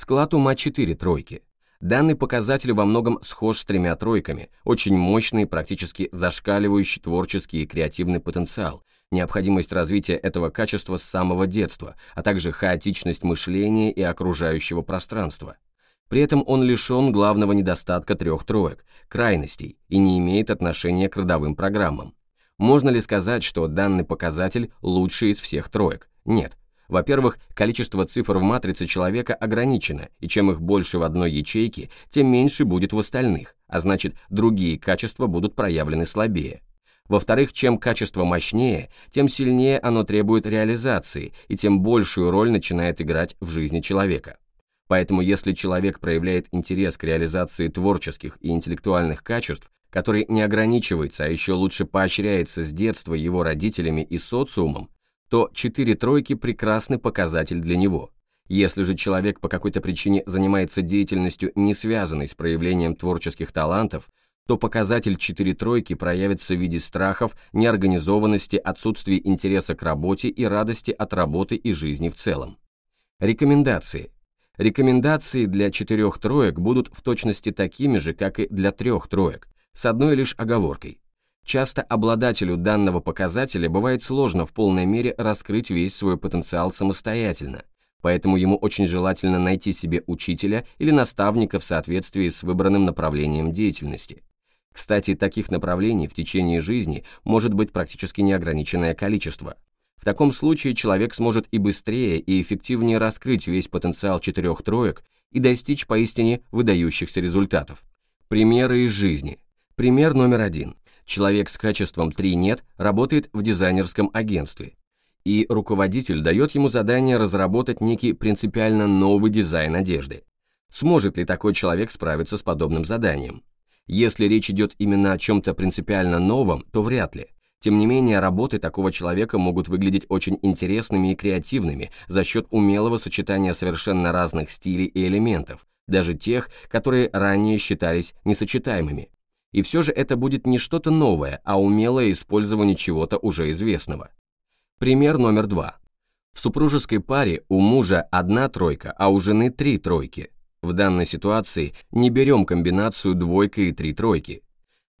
Склад ума 4 тройки. Данный показатель во многом схож с тремя тройками, очень мощный, практически зашкаливающий творческий и креативный потенциал, необходимость развития этого качества с самого детства, а также хаотичность мышления и окружающего пространства. При этом он лишен главного недостатка трех троек – крайностей, и не имеет отношения к родовым программам. Можно ли сказать, что данный показатель лучший из всех троек? Нет. Во-первых, количество цифр в матрице человека ограничено, и чем их больше в одной ячейке, тем меньше будет в остальных, а значит, другие качества будут проявлены слабее. Во-вторых, чем качество мощнее, тем сильнее оно требует реализации, и тем большую роль начинает играть в жизни человека. Поэтому если человек проявляет интерес к реализации творческих и интеллектуальных качеств, который не ограничивается, а еще лучше поощряется с детства его родителями и социумом, то четыре тройки – прекрасный показатель для него. Если же человек по какой-то причине занимается деятельностью, не связанной с проявлением творческих талантов, то показатель четыре тройки проявится в виде страхов, неорганизованности, отсутствия интереса к работе и радости от работы и жизни в целом. Рекомендации. Рекомендации для четырех троек будут в точности такими же, как и для трех троек, с одной лишь оговоркой. Часто обладателю данного показателя бывает сложно в полной мере раскрыть весь свой потенциал самостоятельно, поэтому ему очень желательно найти себе учителя или наставника в соответствии с выбранным направлением деятельности. Кстати, таких направлений в течение жизни может быть практически неограниченное количество – в таком случае человек сможет и быстрее, и эффективнее раскрыть весь потенциал четырех троек и достичь поистине выдающихся результатов. Примеры из жизни. Пример номер один. Человек с качеством 3 «нет» работает в дизайнерском агентстве, и руководитель дает ему задание разработать некий принципиально новый дизайн одежды. Сможет ли такой человек справиться с подобным заданием? Если речь идет именно о чем-то принципиально новом, то вряд ли – тем не менее, работы такого человека могут выглядеть очень интересными и креативными за счет умелого сочетания совершенно разных стилей и элементов, даже тех, которые ранее считались несочетаемыми. И все же это будет не что-то новое, а умелое использование чего-то уже известного. Пример номер два. В супружеской паре у мужа одна тройка, а у жены три тройки. В данной ситуации не берем комбинацию двойка и три тройки,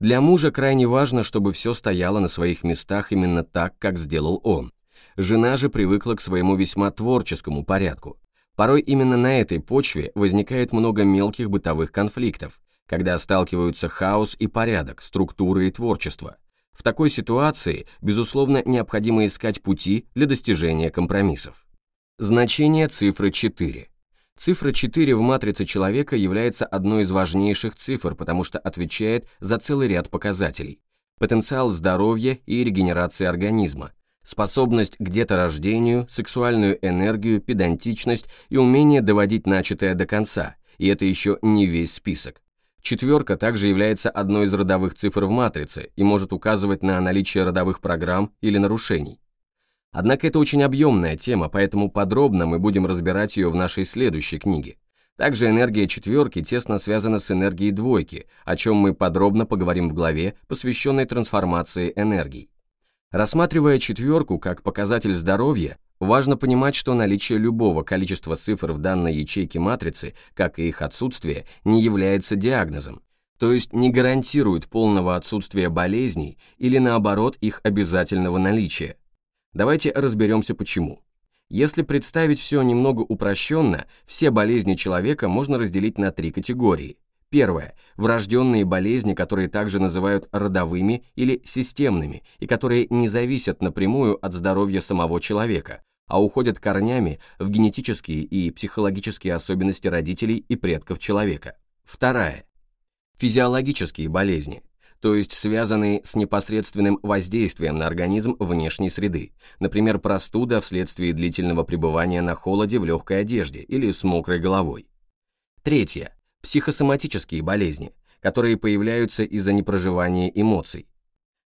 для мужа крайне важно, чтобы все стояло на своих местах именно так, как сделал он. Жена же привыкла к своему весьма творческому порядку. Порой именно на этой почве возникает много мелких бытовых конфликтов, когда сталкиваются хаос и порядок, структура и творчество. В такой ситуации, безусловно, необходимо искать пути для достижения компромиссов. Значение цифры 4. Цифра 4 в матрице человека является одной из важнейших цифр, потому что отвечает за целый ряд показателей. Потенциал здоровья и регенерации организма, способность к деторождению, сексуальную энергию, педантичность и умение доводить начатое до конца, и это еще не весь список. Четверка также является одной из родовых цифр в матрице и может указывать на наличие родовых программ или нарушений. Однако это очень объемная тема, поэтому подробно мы будем разбирать ее в нашей следующей книге. Также энергия четверки тесно связана с энергией двойки, о чем мы подробно поговорим в главе, посвященной трансформации энергий. Рассматривая четверку как показатель здоровья, важно понимать, что наличие любого количества цифр в данной ячейке матрицы, как и их отсутствие, не является диагнозом, то есть не гарантирует полного отсутствия болезней или наоборот их обязательного наличия. Давайте разберемся почему. Если представить все немного упрощенно, все болезни человека можно разделить на три категории. Первое – врожденные болезни, которые также называют родовыми или системными, и которые не зависят напрямую от здоровья самого человека, а уходят корнями в генетические и психологические особенности родителей и предков человека. Вторая – физиологические болезни, то есть связанные с непосредственным воздействием на организм внешней среды, например, простуда вследствие длительного пребывания на холоде в легкой одежде или с мокрой головой. Третье. Психосоматические болезни, которые появляются из-за непроживания эмоций.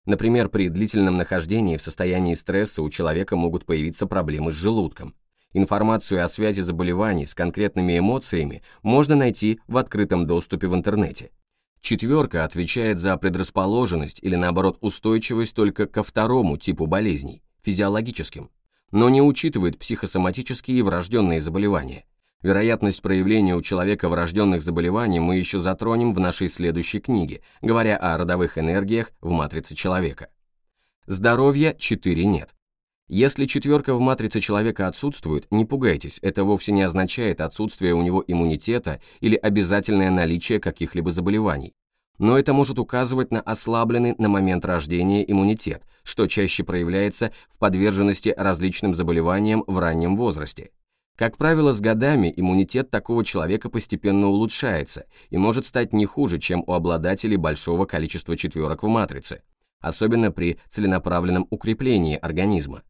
Например, при длительном нахождении в состоянии стресса у человека могут появиться проблемы с желудком. Информацию о связи заболеваний с конкретными эмоциями можно найти в открытом доступе в интернете. Четверка отвечает за предрасположенность или наоборот устойчивость только ко второму типу болезней, физиологическим, но не учитывает психосоматические и врожденные заболевания. Вероятность проявления у человека врожденных заболеваний мы еще затронем в нашей следующей книге, говоря о родовых энергиях в матрице человека. Здоровья 4 нет. Если четверка в матрице человека отсутствует, не пугайтесь, это вовсе не означает отсутствие у него иммунитета или обязательное наличие каких-либо заболеваний. Но это может указывать на ослабленный на момент рождения иммунитет, что чаще проявляется в подверженности различным заболеваниям в раннем возрасте. Как правило, с годами иммунитет такого человека постепенно улучшается и может стать не хуже, чем у обладателей большого количества четверок в матрице, особенно при целенаправленном укреплении организма.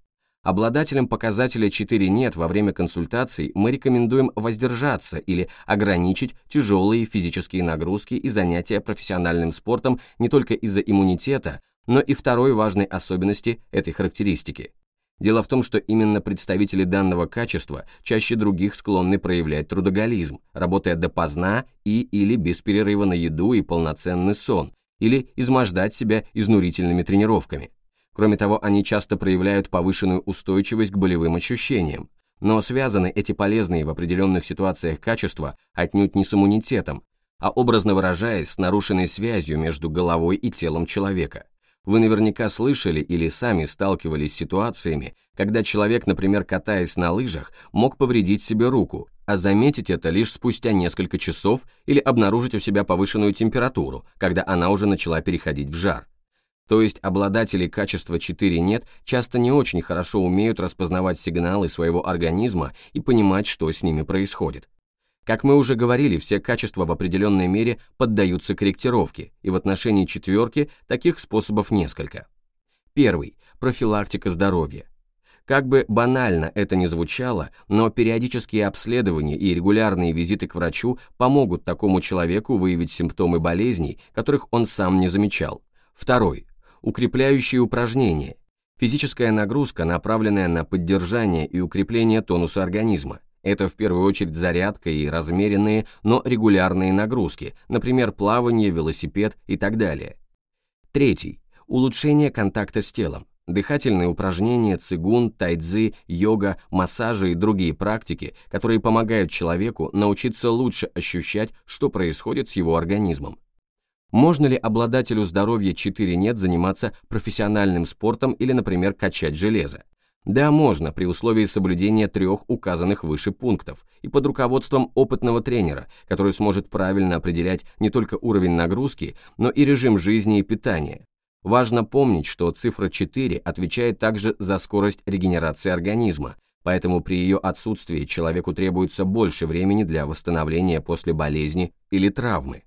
Обладателям показателя 4 нет во время консультаций мы рекомендуем воздержаться или ограничить тяжелые физические нагрузки и занятия профессиональным спортом не только из-за иммунитета, но и второй важной особенности этой характеристики. Дело в том, что именно представители данного качества чаще других склонны проявлять трудоголизм, работая допоздна и или без перерыва на еду и полноценный сон, или измождать себя изнурительными тренировками. Кроме того, они часто проявляют повышенную устойчивость к болевым ощущениям, но связаны эти полезные в определенных ситуациях качества отнюдь не с иммунитетом, а образно выражаясь, с нарушенной связью между головой и телом человека. Вы наверняка слышали или сами сталкивались с ситуациями, когда человек, например, катаясь на лыжах, мог повредить себе руку, а заметить это лишь спустя несколько часов или обнаружить у себя повышенную температуру, когда она уже начала переходить в жар. То есть обладатели качества 4 нет часто не очень хорошо умеют распознавать сигналы своего организма и понимать, что с ними происходит. Как мы уже говорили, все качества в определенной мере поддаются корректировке, и в отношении четверки таких способов несколько. Первый – профилактика здоровья. Как бы банально это ни звучало, но периодические обследования и регулярные визиты к врачу помогут такому человеку выявить симптомы болезней, которых он сам не замечал. Второй Укрепляющие упражнения. Физическая нагрузка, направленная на поддержание и укрепление тонуса организма. Это в первую очередь зарядка и размеренные, но регулярные нагрузки, например, плавание, велосипед и так далее. Третий. Улучшение контакта с телом. Дыхательные упражнения, цигун, тайцзи, йога, массажи и другие практики, которые помогают человеку научиться лучше ощущать, что происходит с его организмом. Можно ли обладателю здоровья 4 нет заниматься профессиональным спортом или, например, качать железо? Да, можно, при условии соблюдения трех указанных выше пунктов и под руководством опытного тренера, который сможет правильно определять не только уровень нагрузки, но и режим жизни и питания. Важно помнить, что цифра 4 отвечает также за скорость регенерации организма, поэтому при ее отсутствии человеку требуется больше времени для восстановления после болезни или травмы.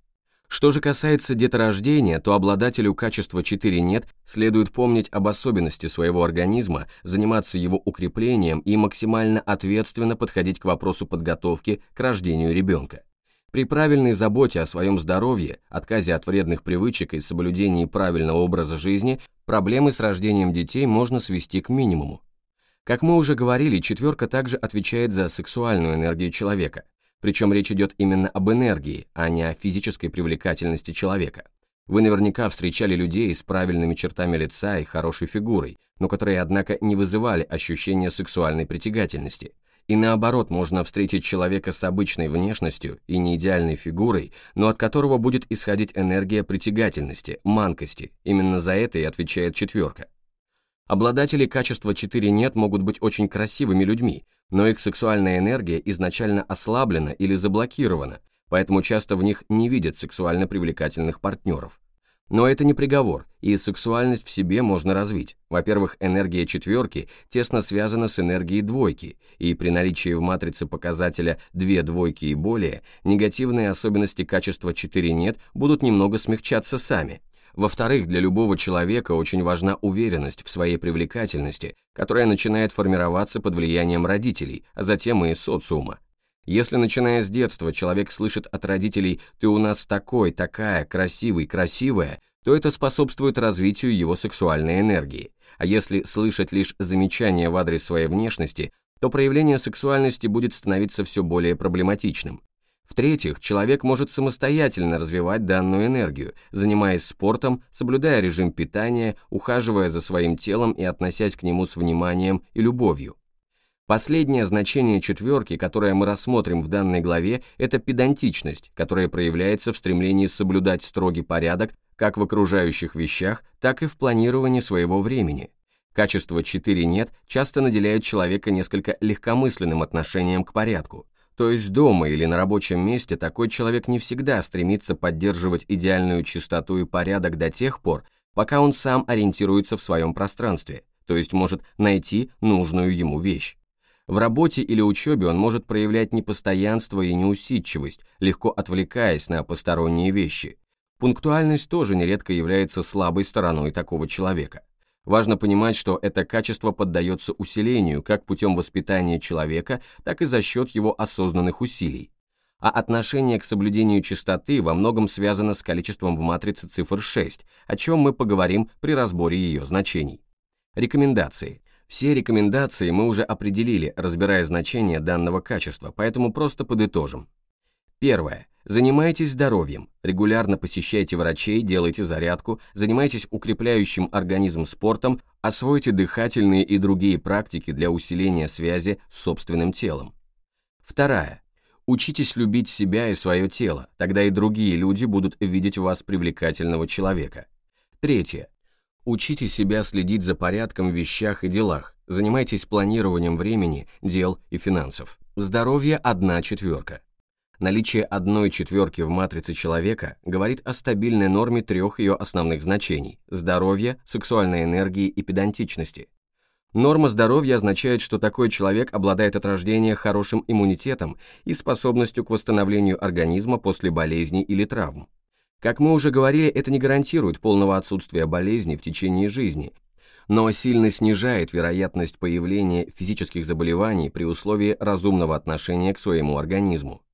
Что же касается деторождения, то обладателю качества 4 нет следует помнить об особенности своего организма, заниматься его укреплением и максимально ответственно подходить к вопросу подготовки к рождению ребенка. При правильной заботе о своем здоровье, отказе от вредных привычек и соблюдении правильного образа жизни, проблемы с рождением детей можно свести к минимуму. Как мы уже говорили, четверка также отвечает за сексуальную энергию человека – причем речь идет именно об энергии, а не о физической привлекательности человека. Вы наверняка встречали людей с правильными чертами лица и хорошей фигурой, но которые, однако, не вызывали ощущения сексуальной притягательности. И наоборот, можно встретить человека с обычной внешностью и неидеальной фигурой, но от которого будет исходить энергия притягательности, манкости. Именно за это и отвечает четверка. Обладатели качества 4 нет могут быть очень красивыми людьми, но их сексуальная энергия изначально ослаблена или заблокирована, поэтому часто в них не видят сексуально привлекательных партнеров. Но это не приговор, и сексуальность в себе можно развить. Во-первых, энергия четверки тесно связана с энергией двойки, и при наличии в матрице показателя две двойки и более, негативные особенности качества 4 нет будут немного смягчаться сами, во-вторых, для любого человека очень важна уверенность в своей привлекательности, которая начинает формироваться под влиянием родителей, а затем и социума. Если, начиная с детства, человек слышит от родителей «ты у нас такой, такая, красивый, красивая», то это способствует развитию его сексуальной энергии. А если слышать лишь замечания в адрес своей внешности, то проявление сексуальности будет становиться все более проблематичным. В-третьих, человек может самостоятельно развивать данную энергию, занимаясь спортом, соблюдая режим питания, ухаживая за своим телом и относясь к нему с вниманием и любовью. Последнее значение четверки, которое мы рассмотрим в данной главе, это педантичность, которая проявляется в стремлении соблюдать строгий порядок как в окружающих вещах, так и в планировании своего времени. Качество 4 «нет» часто наделяет человека несколько легкомысленным отношением к порядку. То есть дома или на рабочем месте такой человек не всегда стремится поддерживать идеальную чистоту и порядок до тех пор, пока он сам ориентируется в своем пространстве, то есть может найти нужную ему вещь. В работе или учебе он может проявлять непостоянство и неусидчивость, легко отвлекаясь на посторонние вещи. Пунктуальность тоже нередко является слабой стороной такого человека. Важно понимать, что это качество поддается усилению как путем воспитания человека, так и за счет его осознанных усилий. А отношение к соблюдению чистоты во многом связано с количеством в матрице цифр 6, о чем мы поговорим при разборе ее значений. Рекомендации. Все рекомендации мы уже определили, разбирая значение данного качества, поэтому просто подытожим. Первое. Занимайтесь здоровьем, регулярно посещайте врачей, делайте зарядку, занимайтесь укрепляющим организм спортом, освойте дыхательные и другие практики для усиления связи с собственным телом. Вторая. Учитесь любить себя и свое тело, тогда и другие люди будут видеть в вас привлекательного человека. Третье. Учите себя следить за порядком в вещах и делах, занимайтесь планированием времени, дел и финансов. Здоровье – одна четверка. Наличие одной четверки в матрице человека говорит о стабильной норме трех ее основных значений – здоровья, сексуальной энергии и педантичности. Норма здоровья означает, что такой человек обладает от рождения хорошим иммунитетом и способностью к восстановлению организма после болезней или травм. Как мы уже говорили, это не гарантирует полного отсутствия болезней в течение жизни, но сильно снижает вероятность появления физических заболеваний при условии разумного отношения к своему организму.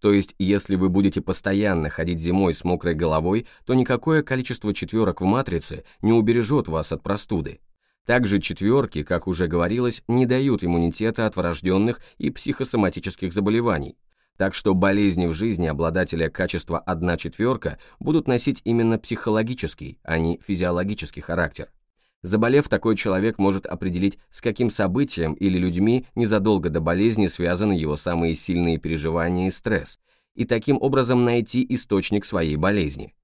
То есть, если вы будете постоянно ходить зимой с мокрой головой, то никакое количество четверок в матрице не убережет вас от простуды. Также четверки, как уже говорилось, не дают иммунитета от врожденных и психосоматических заболеваний. Так что болезни в жизни обладателя качества 1 четверка будут носить именно психологический, а не физиологический характер. Заболев, такой человек может определить, с каким событием или людьми незадолго до болезни связаны его самые сильные переживания и стресс, и таким образом найти источник своей болезни.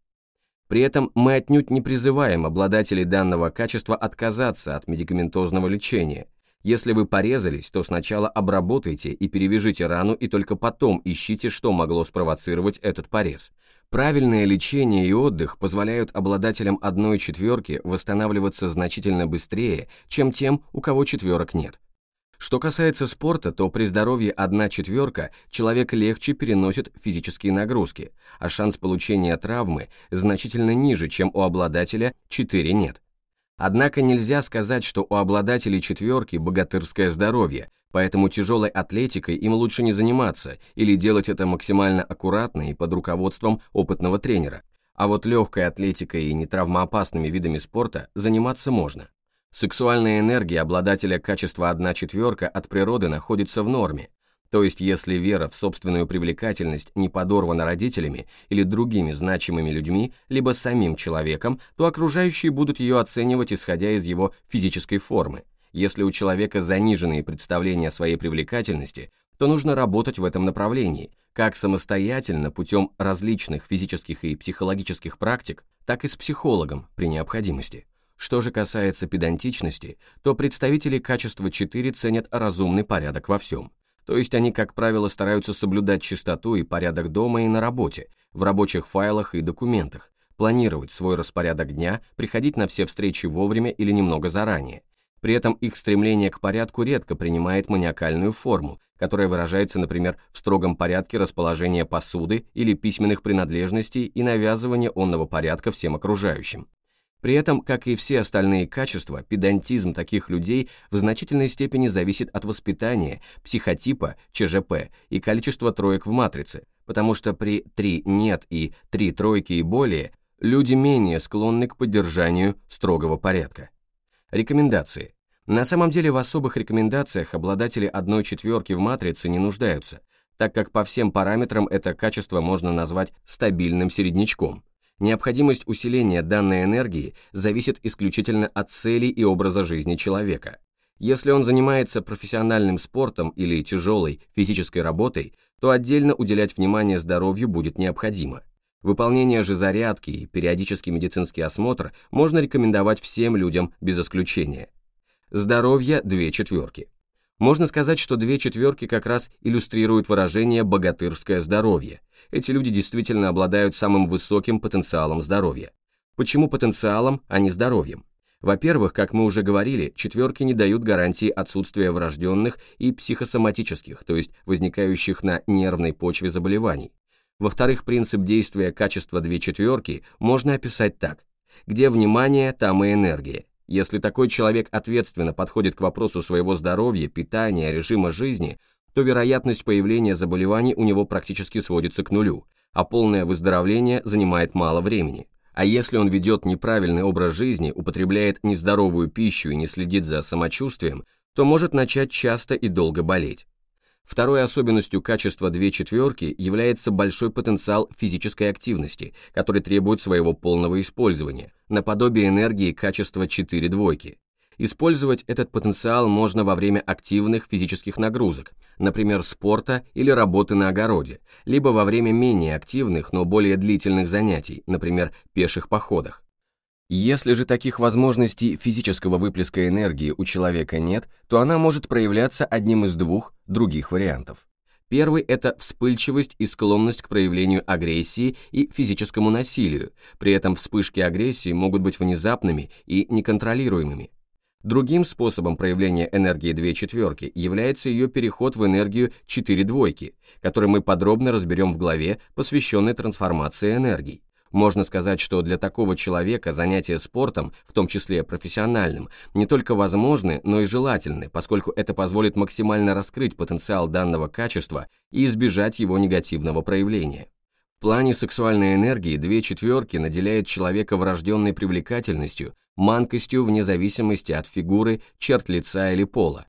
При этом мы отнюдь не призываем обладателей данного качества отказаться от медикаментозного лечения. Если вы порезались, то сначала обработайте и перевяжите рану и только потом ищите, что могло спровоцировать этот порез – Правильное лечение и отдых позволяют обладателям одной четверки восстанавливаться значительно быстрее, чем тем, у кого четверок нет. Что касается спорта, то при здоровье одна четверка человек легче переносит физические нагрузки, а шанс получения травмы значительно ниже, чем у обладателя 4 нет. Однако нельзя сказать, что у обладателей четверки богатырское здоровье, поэтому тяжелой атлетикой им лучше не заниматься или делать это максимально аккуратно и под руководством опытного тренера. А вот легкой атлетикой и нетравмоопасными видами спорта заниматься можно. Сексуальная энергия обладателя качества 1 четверка от природы находится в норме, то есть если вера в собственную привлекательность не подорвана родителями или другими значимыми людьми, либо самим человеком, то окружающие будут ее оценивать исходя из его физической формы. Если у человека заниженные представления о своей привлекательности, то нужно работать в этом направлении, как самостоятельно путем различных физических и психологических практик, так и с психологом при необходимости. Что же касается педантичности, то представители качества 4 ценят разумный порядок во всем. То есть они, как правило, стараются соблюдать чистоту и порядок дома и на работе, в рабочих файлах и документах, планировать свой распорядок дня, приходить на все встречи вовремя или немного заранее, при этом их стремление к порядку редко принимает маниакальную форму, которая выражается, например, в строгом порядке расположения посуды или письменных принадлежностей и навязывания онного порядка всем окружающим. При этом, как и все остальные качества, педантизм таких людей в значительной степени зависит от воспитания, психотипа, ЧЖП и количества троек в матрице, потому что при 3 «нет» и 3 тройки и более люди менее склонны к поддержанию строгого порядка. Рекомендации. На самом деле в особых рекомендациях обладатели одной четверки в матрице не нуждаются, так как по всем параметрам это качество можно назвать стабильным середнячком. Необходимость усиления данной энергии зависит исключительно от целей и образа жизни человека. Если он занимается профессиональным спортом или тяжелой физической работой, то отдельно уделять внимание здоровью будет необходимо. Выполнение же зарядки и периодический медицинский осмотр можно рекомендовать всем людям без исключения. Здоровье – две четверки. Можно сказать, что две четверки как раз иллюстрируют выражение «богатырское здоровье». Эти люди действительно обладают самым высоким потенциалом здоровья. Почему потенциалом, а не здоровьем? Во-первых, как мы уже говорили, четверки не дают гарантии отсутствия врожденных и психосоматических, то есть возникающих на нервной почве заболеваний. Во-вторых, принцип действия качества две четверки можно описать так. Где внимание, там и энергия. Если такой человек ответственно подходит к вопросу своего здоровья, питания, режима жизни, то вероятность появления заболеваний у него практически сводится к нулю, а полное выздоровление занимает мало времени. А если он ведет неправильный образ жизни, употребляет нездоровую пищу и не следит за самочувствием, то может начать часто и долго болеть. Второй особенностью качества две четверки является большой потенциал физической активности, который требует своего полного использования, наподобие энергии качества 4 двойки. Использовать этот потенциал можно во время активных физических нагрузок, например, спорта или работы на огороде, либо во время менее активных, но более длительных занятий, например, пеших походах. Если же таких возможностей физического выплеска энергии у человека нет, то она может проявляться одним из двух других вариантов. Первый – это вспыльчивость и склонность к проявлению агрессии и физическому насилию, при этом вспышки агрессии могут быть внезапными и неконтролируемыми. Другим способом проявления энергии две четверки является ее переход в энергию четыре двойки, который мы подробно разберем в главе, посвященной трансформации энергий. Можно сказать, что для такого человека занятия спортом, в том числе профессиональным, не только возможны, но и желательны, поскольку это позволит максимально раскрыть потенциал данного качества и избежать его негативного проявления. В плане сексуальной энергии две четверки наделяют человека врожденной привлекательностью, манкостью вне зависимости от фигуры, черт лица или пола.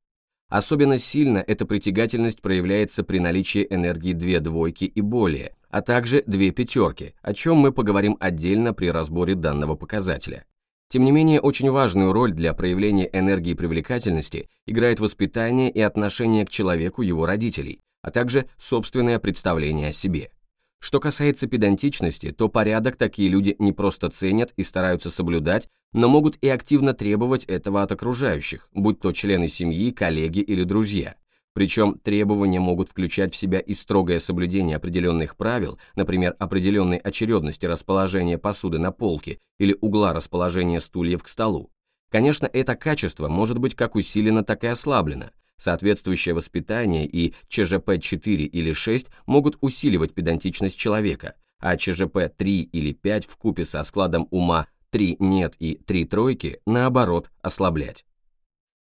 Особенно сильно эта притягательность проявляется при наличии энергии две двойки и более, а также две пятерки, о чем мы поговорим отдельно при разборе данного показателя. Тем не менее, очень важную роль для проявления энергии привлекательности играет воспитание и отношение к человеку его родителей, а также собственное представление о себе. Что касается педантичности, то порядок такие люди не просто ценят и стараются соблюдать, но могут и активно требовать этого от окружающих, будь то члены семьи, коллеги или друзья. Причем требования могут включать в себя и строгое соблюдение определенных правил, например, определенной очередности расположения посуды на полке или угла расположения стульев к столу. Конечно, это качество может быть как усилено, так и ослаблено. Соответствующее воспитание и ЧЖП-4 или 6 могут усиливать педантичность человека, а ЧЖП-3 или 5 в купе со складом ума 3 нет и 3 тройки, наоборот, ослаблять.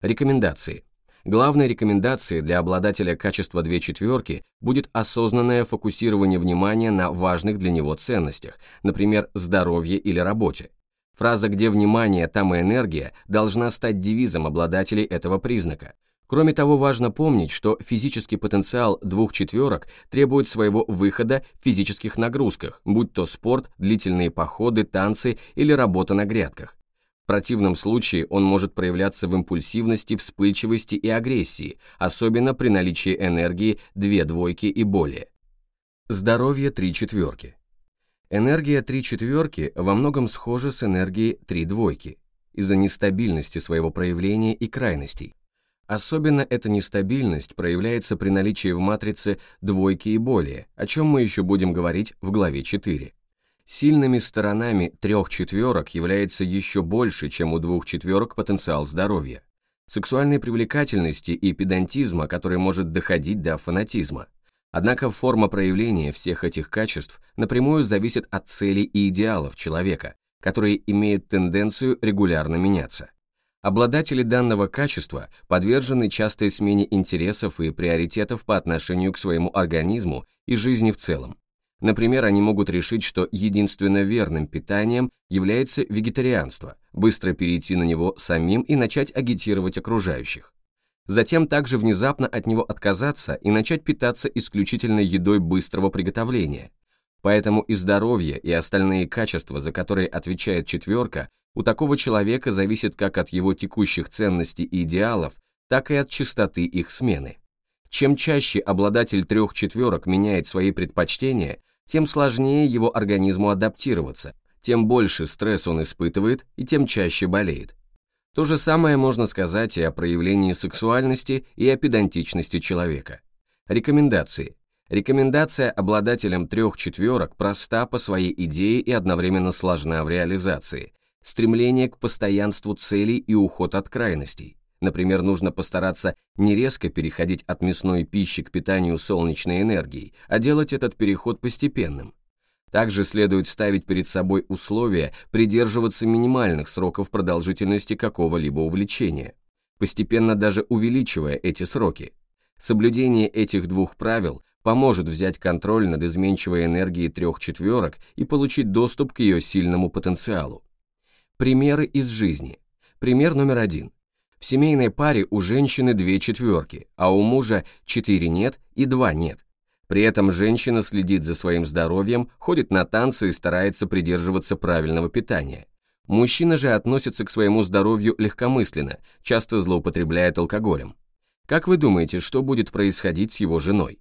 Рекомендации. Главной рекомендацией для обладателя качества две четверки будет осознанное фокусирование внимания на важных для него ценностях, например, здоровье или работе. Фраза «где внимание, там и энергия» должна стать девизом обладателей этого признака. Кроме того, важно помнить, что физический потенциал двух четверок требует своего выхода в физических нагрузках, будь то спорт, длительные походы, танцы или работа на грядках. В противном случае он может проявляться в импульсивности, вспыльчивости и агрессии, особенно при наличии энергии две двойки и более. Здоровье три четверки. Энергия три четверки во многом схожа с энергией три двойки из-за нестабильности своего проявления и крайностей. Особенно эта нестабильность проявляется при наличии в матрице двойки и более, о чем мы еще будем говорить в главе 4. Сильными сторонами трех четверок является еще больше, чем у двух четверок потенциал здоровья. Сексуальной привлекательности и педантизма, который может доходить до фанатизма. Однако форма проявления всех этих качеств напрямую зависит от целей и идеалов человека, которые имеют тенденцию регулярно меняться. Обладатели данного качества подвержены частой смене интересов и приоритетов по отношению к своему организму и жизни в целом. Например, они могут решить, что единственно верным питанием является вегетарианство, быстро перейти на него самим и начать агитировать окружающих. Затем также внезапно от него отказаться и начать питаться исключительно едой быстрого приготовления. Поэтому и здоровье, и остальные качества, за которые отвечает четверка, у такого человека зависит как от его текущих ценностей и идеалов, так и от частоты их смены. Чем чаще обладатель трех четверок меняет свои предпочтения, тем сложнее его организму адаптироваться, тем больше стресс он испытывает и тем чаще болеет. То же самое можно сказать и о проявлении сексуальности и о педантичности человека. Рекомендации. Рекомендация обладателям трех четверок проста по своей идее и одновременно сложна в реализации. Стремление к постоянству целей и уход от крайностей. Например, нужно постараться не резко переходить от мясной пищи к питанию солнечной энергией, а делать этот переход постепенным. Также следует ставить перед собой условия придерживаться минимальных сроков продолжительности какого-либо увлечения, постепенно даже увеличивая эти сроки. Соблюдение этих двух правил поможет взять контроль над изменчивой энергией трех четверок и получить доступ к ее сильному потенциалу. Примеры из жизни. Пример номер один. В семейной паре у женщины две четверки, а у мужа четыре нет и два нет. При этом женщина следит за своим здоровьем, ходит на танцы и старается придерживаться правильного питания. Мужчина же относится к своему здоровью легкомысленно, часто злоупотребляет алкоголем. Как вы думаете, что будет происходить с его женой?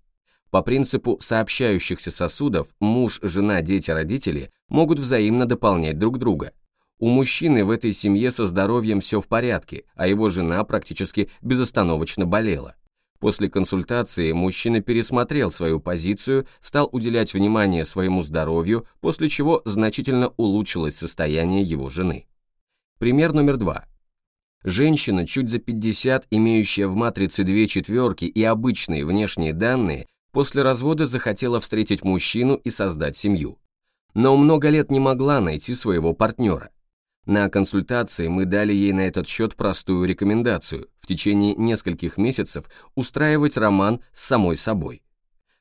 По принципу сообщающихся сосудов муж, жена, дети, родители могут взаимно дополнять друг друга. У мужчины в этой семье со здоровьем все в порядке, а его жена практически безостановочно болела. После консультации мужчина пересмотрел свою позицию, стал уделять внимание своему здоровью, после чего значительно улучшилось состояние его жены. Пример номер два. Женщина, чуть за 50, имеющая в матрице две четверки и обычные внешние данные, после развода захотела встретить мужчину и создать семью. Но много лет не могла найти своего партнера. На консультации мы дали ей на этот счет простую рекомендацию в течение нескольких месяцев устраивать роман с самой собой.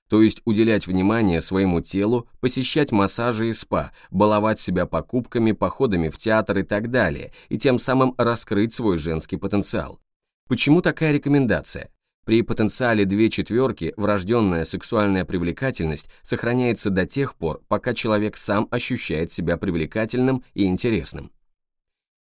То есть уделять внимание своему телу, посещать массажи и спа, баловать себя покупками, походами в театр и так далее, и тем самым раскрыть свой женский потенциал. Почему такая рекомендация? При потенциале две четверки врожденная сексуальная привлекательность сохраняется до тех пор, пока человек сам ощущает себя привлекательным и интересным.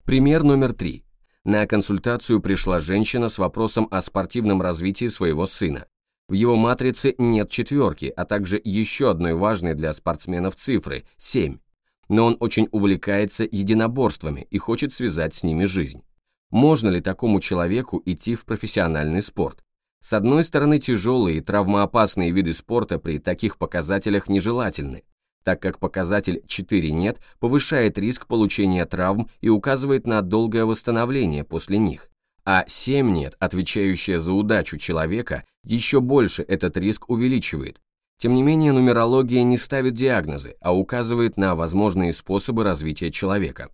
Пример номер три. На консультацию пришла женщина с вопросом о спортивном развитии своего сына. В его матрице нет четверки, а также еще одной важной для спортсменов цифры – 7. Но он очень увлекается единоборствами и хочет связать с ними жизнь. Можно ли такому человеку идти в профессиональный спорт? С одной стороны, тяжелые и травмоопасные виды спорта при таких показателях нежелательны, так как показатель 4 нет повышает риск получения травм и указывает на долгое восстановление после них, а 7 нет, отвечающая за удачу человека, еще больше этот риск увеличивает. Тем не менее, нумерология не ставит диагнозы, а указывает на возможные способы развития человека.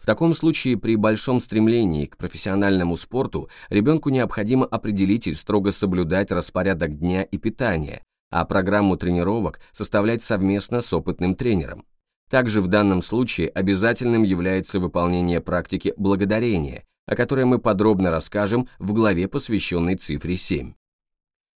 В таком случае при большом стремлении к профессиональному спорту ребенку необходимо определить и строго соблюдать распорядок дня и питания, а программу тренировок составлять совместно с опытным тренером. Также в данном случае обязательным является выполнение практики благодарения, о которой мы подробно расскажем в главе, посвященной цифре 7.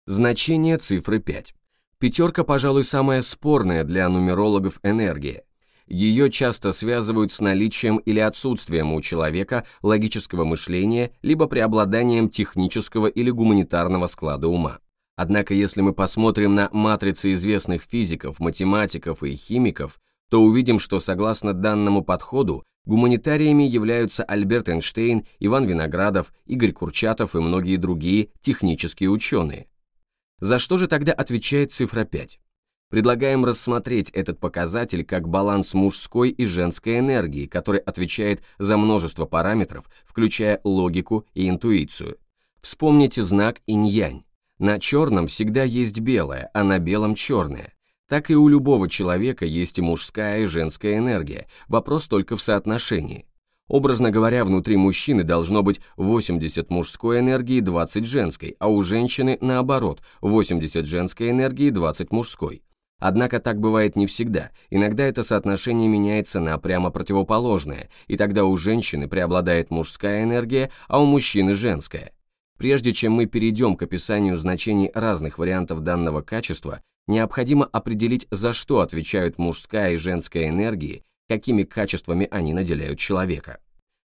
Значение цифры 5. Пятерка, пожалуй, самая спорная для нумерологов энергия. Ее часто связывают с наличием или отсутствием у человека логического мышления, либо преобладанием технического или гуманитарного склада ума. Однако если мы посмотрим на матрицы известных физиков, математиков и химиков, то увидим, что согласно данному подходу гуманитариями являются Альберт Эйнштейн, Иван Виноградов, Игорь Курчатов и многие другие технические ученые. За что же тогда отвечает цифра 5? Предлагаем рассмотреть этот показатель как баланс мужской и женской энергии, который отвечает за множество параметров, включая логику и интуицию. Вспомните знак инь-янь. На черном всегда есть белое, а на белом черное. Так и у любого человека есть и мужская, и женская энергия, вопрос только в соотношении. Образно говоря, внутри мужчины должно быть 80 мужской энергии, 20 женской, а у женщины наоборот, 80 женской энергии, 20 мужской. Однако так бывает не всегда, иногда это соотношение меняется на прямо противоположное, и тогда у женщины преобладает мужская энергия, а у мужчины женская. Прежде чем мы перейдем к описанию значений разных вариантов данного качества, необходимо определить, за что отвечают мужская и женская энергии, какими качествами они наделяют человека.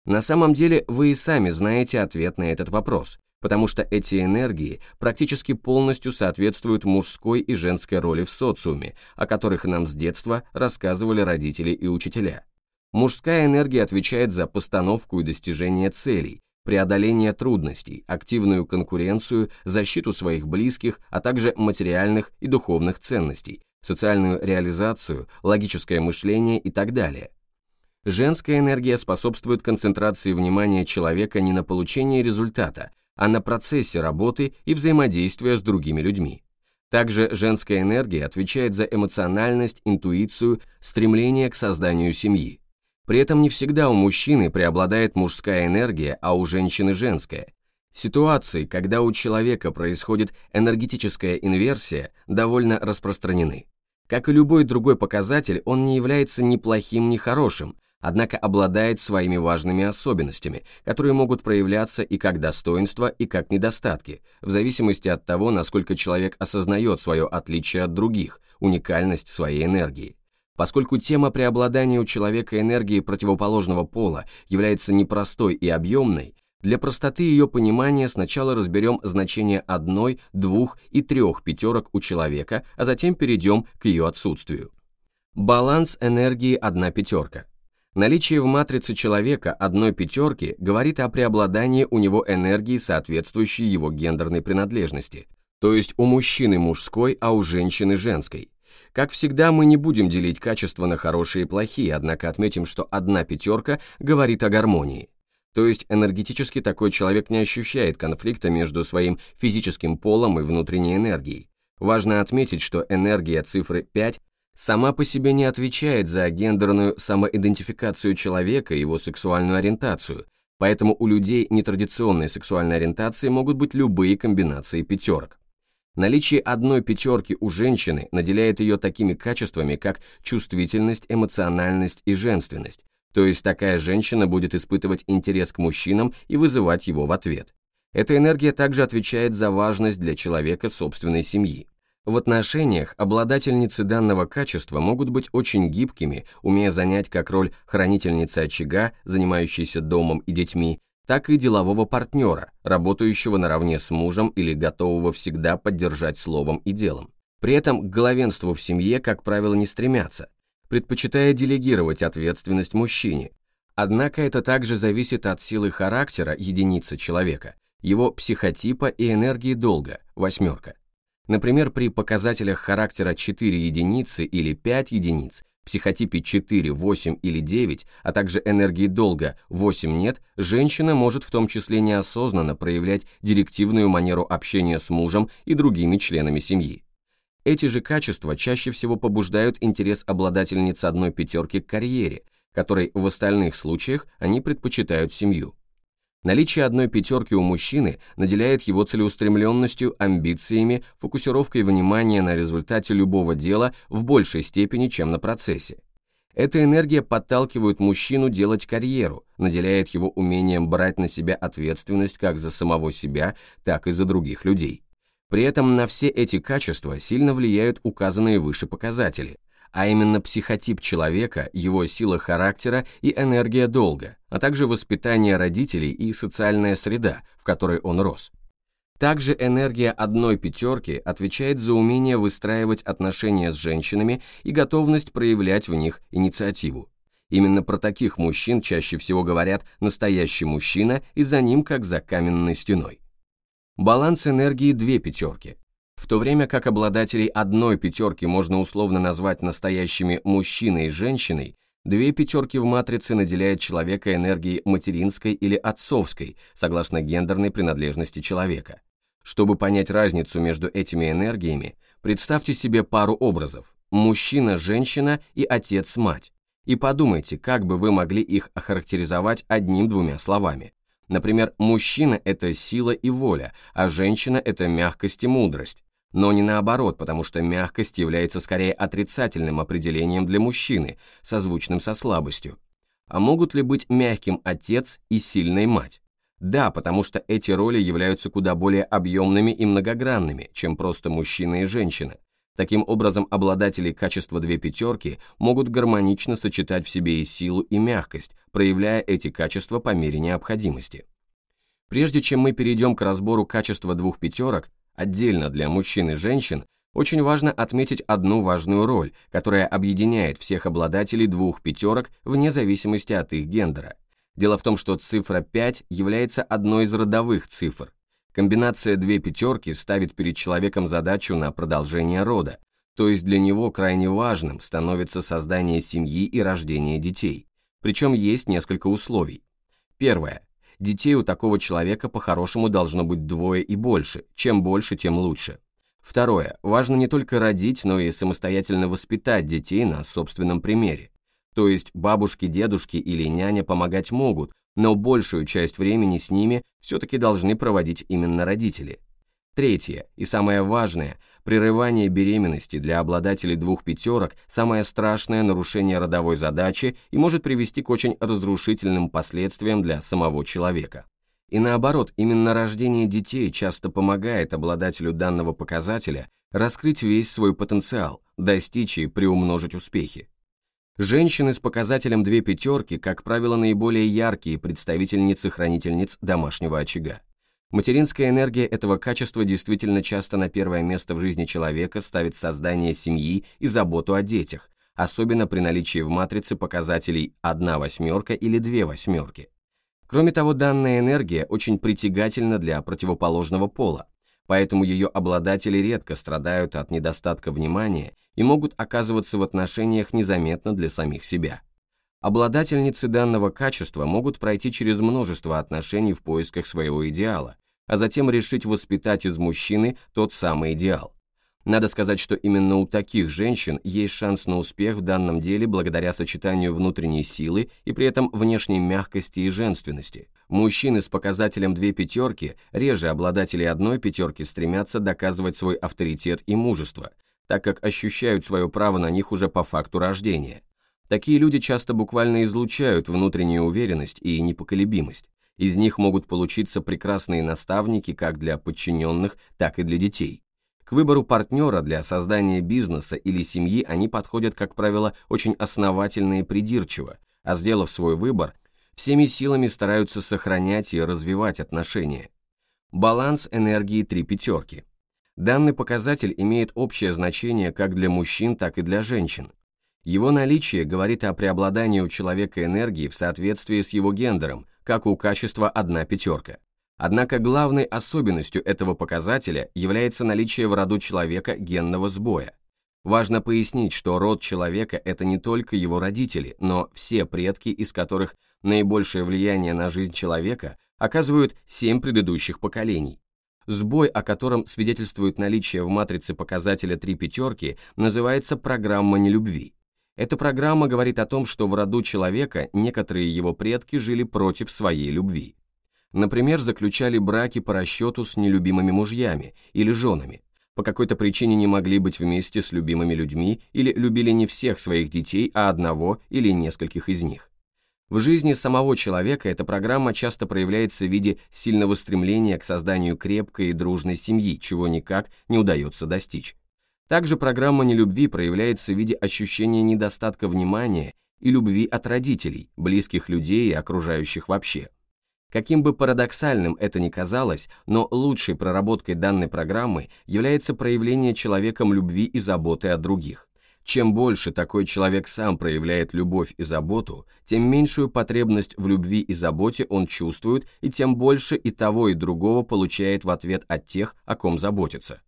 На самом деле вы и сами знаете ответ на этот вопрос. потому что эти энергии практически полностью соответствуют мужской и женской роли в социуме, о которых нам с детства рассказывали родители и учителя. Мужская энергия отвечает за постановку и достижение целей, преодоление трудностей, активную конкуренцию, защиту своих близких, а также материальных и духовных ценностей, социальную реализацию, логическое мышление и так далее. Женская энергия способствует концентрации внимания человека не на получении результата, а на процессе работы и взаимодействия с другими людьми. Также женская энергия отвечает за эмоциональность, интуицию, стремление к созданию семьи. При этом не всегда у мужчины преобладает мужская энергия, а у женщины женская. Ситуации, когда у человека происходит энергетическая инверсия, довольно распространены. Как и любой другой показатель, он не является ни плохим, ни хорошим, однако обладает своими важными особенностями, которые могут проявляться и как достоинства, и как недостатки, в зависимости от того, насколько человек осознает свое отличие от других, уникальность своей энергии. Поскольку тема преобладания у человека энергии противоположного пола является непростой и объемной, для простоты ее понимания сначала разберем значение одной, двух и трех пятерок у человека, а затем перейдем к ее отсутствию. Баланс энергии одна пятерка. Наличие в матрице человека одной пятерки говорит о преобладании у него энергии, соответствующей его гендерной принадлежности, то есть у мужчины мужской, а у женщины женской. Как всегда, мы не будем делить качества на хорошие и плохие, однако отметим, что одна пятерка говорит о гармонии. То есть энергетически такой человек не ощущает конфликта между своим физическим полом и внутренней энергией. Важно отметить, что энергия цифры 5 сама по себе не отвечает за гендерную самоидентификацию человека и его сексуальную ориентацию, поэтому у людей нетрадиционной сексуальной ориентации могут быть любые комбинации пятерок. Наличие одной пятерки у женщины наделяет ее такими качествами, как чувствительность, эмоциональность и женственность, то есть такая женщина будет испытывать интерес к мужчинам и вызывать его в ответ. Эта энергия также отвечает за важность для человека собственной семьи. В отношениях обладательницы данного качества могут быть очень гибкими, умея занять как роль хранительницы очага, занимающейся домом и детьми, так и делового партнера, работающего наравне с мужем или готового всегда поддержать словом и делом. При этом к главенству в семье, как правило, не стремятся, предпочитая делегировать ответственность мужчине. Однако это также зависит от силы характера единицы человека, его психотипа и энергии долга, восьмерка. Например, при показателях характера 4 единицы или 5 единиц, психотипе 4, 8 или 9, а также энергии долга 8 нет, женщина может в том числе неосознанно проявлять директивную манеру общения с мужем и другими членами семьи. Эти же качества чаще всего побуждают интерес обладательницы одной пятерки к карьере, которой в остальных случаях они предпочитают семью. Наличие одной пятерки у мужчины наделяет его целеустремленностью, амбициями, фокусировкой внимания на результате любого дела в большей степени, чем на процессе. Эта энергия подталкивает мужчину делать карьеру, наделяет его умением брать на себя ответственность как за самого себя, так и за других людей. При этом на все эти качества сильно влияют указанные выше показатели – а именно психотип человека, его сила характера и энергия долга, а также воспитание родителей и социальная среда, в которой он рос. Также энергия одной пятерки отвечает за умение выстраивать отношения с женщинами и готовность проявлять в них инициативу. Именно про таких мужчин чаще всего говорят «настоящий мужчина» и за ним как за каменной стеной. Баланс энергии две пятерки, в то время как обладателей одной пятерки можно условно назвать настоящими мужчиной и женщиной, две пятерки в матрице наделяют человека энергией материнской или отцовской, согласно гендерной принадлежности человека. Чтобы понять разницу между этими энергиями, представьте себе пару образов – мужчина-женщина и отец-мать. И подумайте, как бы вы могли их охарактеризовать одним-двумя словами. Например, мужчина – это сила и воля, а женщина – это мягкость и мудрость. Но не наоборот, потому что мягкость является скорее отрицательным определением для мужчины, созвучным со слабостью. А могут ли быть мягким отец и сильной мать? Да, потому что эти роли являются куда более объемными и многогранными, чем просто мужчина и женщина. Таким образом, обладатели качества две пятерки могут гармонично сочетать в себе и силу, и мягкость, проявляя эти качества по мере необходимости. Прежде чем мы перейдем к разбору качества двух пятерок, отдельно для мужчин и женщин, очень важно отметить одну важную роль, которая объединяет всех обладателей двух пятерок вне зависимости от их гендера. Дело в том, что цифра 5 является одной из родовых цифр. Комбинация две пятерки ставит перед человеком задачу на продолжение рода, то есть для него крайне важным становится создание семьи и рождение детей. Причем есть несколько условий. Первое. Детей у такого человека по-хорошему должно быть двое и больше, чем больше, тем лучше. Второе. Важно не только родить, но и самостоятельно воспитать детей на собственном примере. То есть бабушки, дедушки или няня помогать могут, но большую часть времени с ними все-таки должны проводить именно родители. Третье, и самое важное, прерывание беременности для обладателей двух пятерок – самое страшное нарушение родовой задачи и может привести к очень разрушительным последствиям для самого человека. И наоборот, именно рождение детей часто помогает обладателю данного показателя раскрыть весь свой потенциал, достичь и приумножить успехи. Женщины с показателем две пятерки, как правило, наиболее яркие представительницы-хранительниц домашнего очага. Материнская энергия этого качества действительно часто на первое место в жизни человека ставит создание семьи и заботу о детях, особенно при наличии в матрице показателей одна восьмерка или две восьмерки. Кроме того, данная энергия очень притягательна для противоположного пола, поэтому ее обладатели редко страдают от недостатка внимания и могут оказываться в отношениях незаметно для самих себя. Обладательницы данного качества могут пройти через множество отношений в поисках своего идеала, а затем решить воспитать из мужчины тот самый идеал. Надо сказать, что именно у таких женщин есть шанс на успех в данном деле благодаря сочетанию внутренней силы и при этом внешней мягкости и женственности. Мужчины с показателем две пятерки, реже обладатели одной пятерки стремятся доказывать свой авторитет и мужество, так как ощущают свое право на них уже по факту рождения. Такие люди часто буквально излучают внутреннюю уверенность и непоколебимость. Из них могут получиться прекрасные наставники как для подчиненных, так и для детей. К выбору партнера для создания бизнеса или семьи они подходят, как правило, очень основательно и придирчиво, а сделав свой выбор, всеми силами стараются сохранять и развивать отношения. Баланс энергии три пятерки. Данный показатель имеет общее значение как для мужчин, так и для женщин. Его наличие говорит о преобладании у человека энергии в соответствии с его гендером, как у качества одна пятерка. Однако главной особенностью этого показателя является наличие в роду человека генного сбоя. Важно пояснить, что род человека – это не только его родители, но все предки, из которых наибольшее влияние на жизнь человека оказывают семь предыдущих поколений. Сбой, о котором свидетельствует наличие в матрице показателя три пятерки, называется программа нелюбви. Эта программа говорит о том, что в роду человека некоторые его предки жили против своей любви. Например, заключали браки по расчету с нелюбимыми мужьями или женами, по какой-то причине не могли быть вместе с любимыми людьми или любили не всех своих детей, а одного или нескольких из них. В жизни самого человека эта программа часто проявляется в виде сильного стремления к созданию крепкой и дружной семьи, чего никак не удается достичь. Также программа нелюбви проявляется в виде ощущения недостатка внимания и любви от родителей, близких людей и окружающих вообще. Каким бы парадоксальным это ни казалось, но лучшей проработкой данной программы является проявление человеком любви и заботы о других. Чем больше такой человек сам проявляет любовь и заботу, тем меньшую потребность в любви и заботе он чувствует, и тем больше и того, и другого получает в ответ от тех, о ком заботится.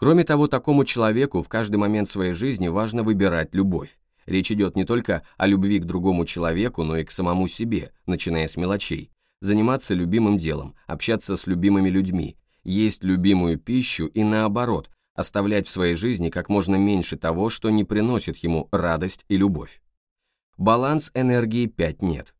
Кроме того, такому человеку в каждый момент своей жизни важно выбирать любовь. Речь идет не только о любви к другому человеку, но и к самому себе, начиная с мелочей. Заниматься любимым делом, общаться с любимыми людьми, есть любимую пищу и наоборот, оставлять в своей жизни как можно меньше того, что не приносит ему радость и любовь. Баланс энергии 5 нет.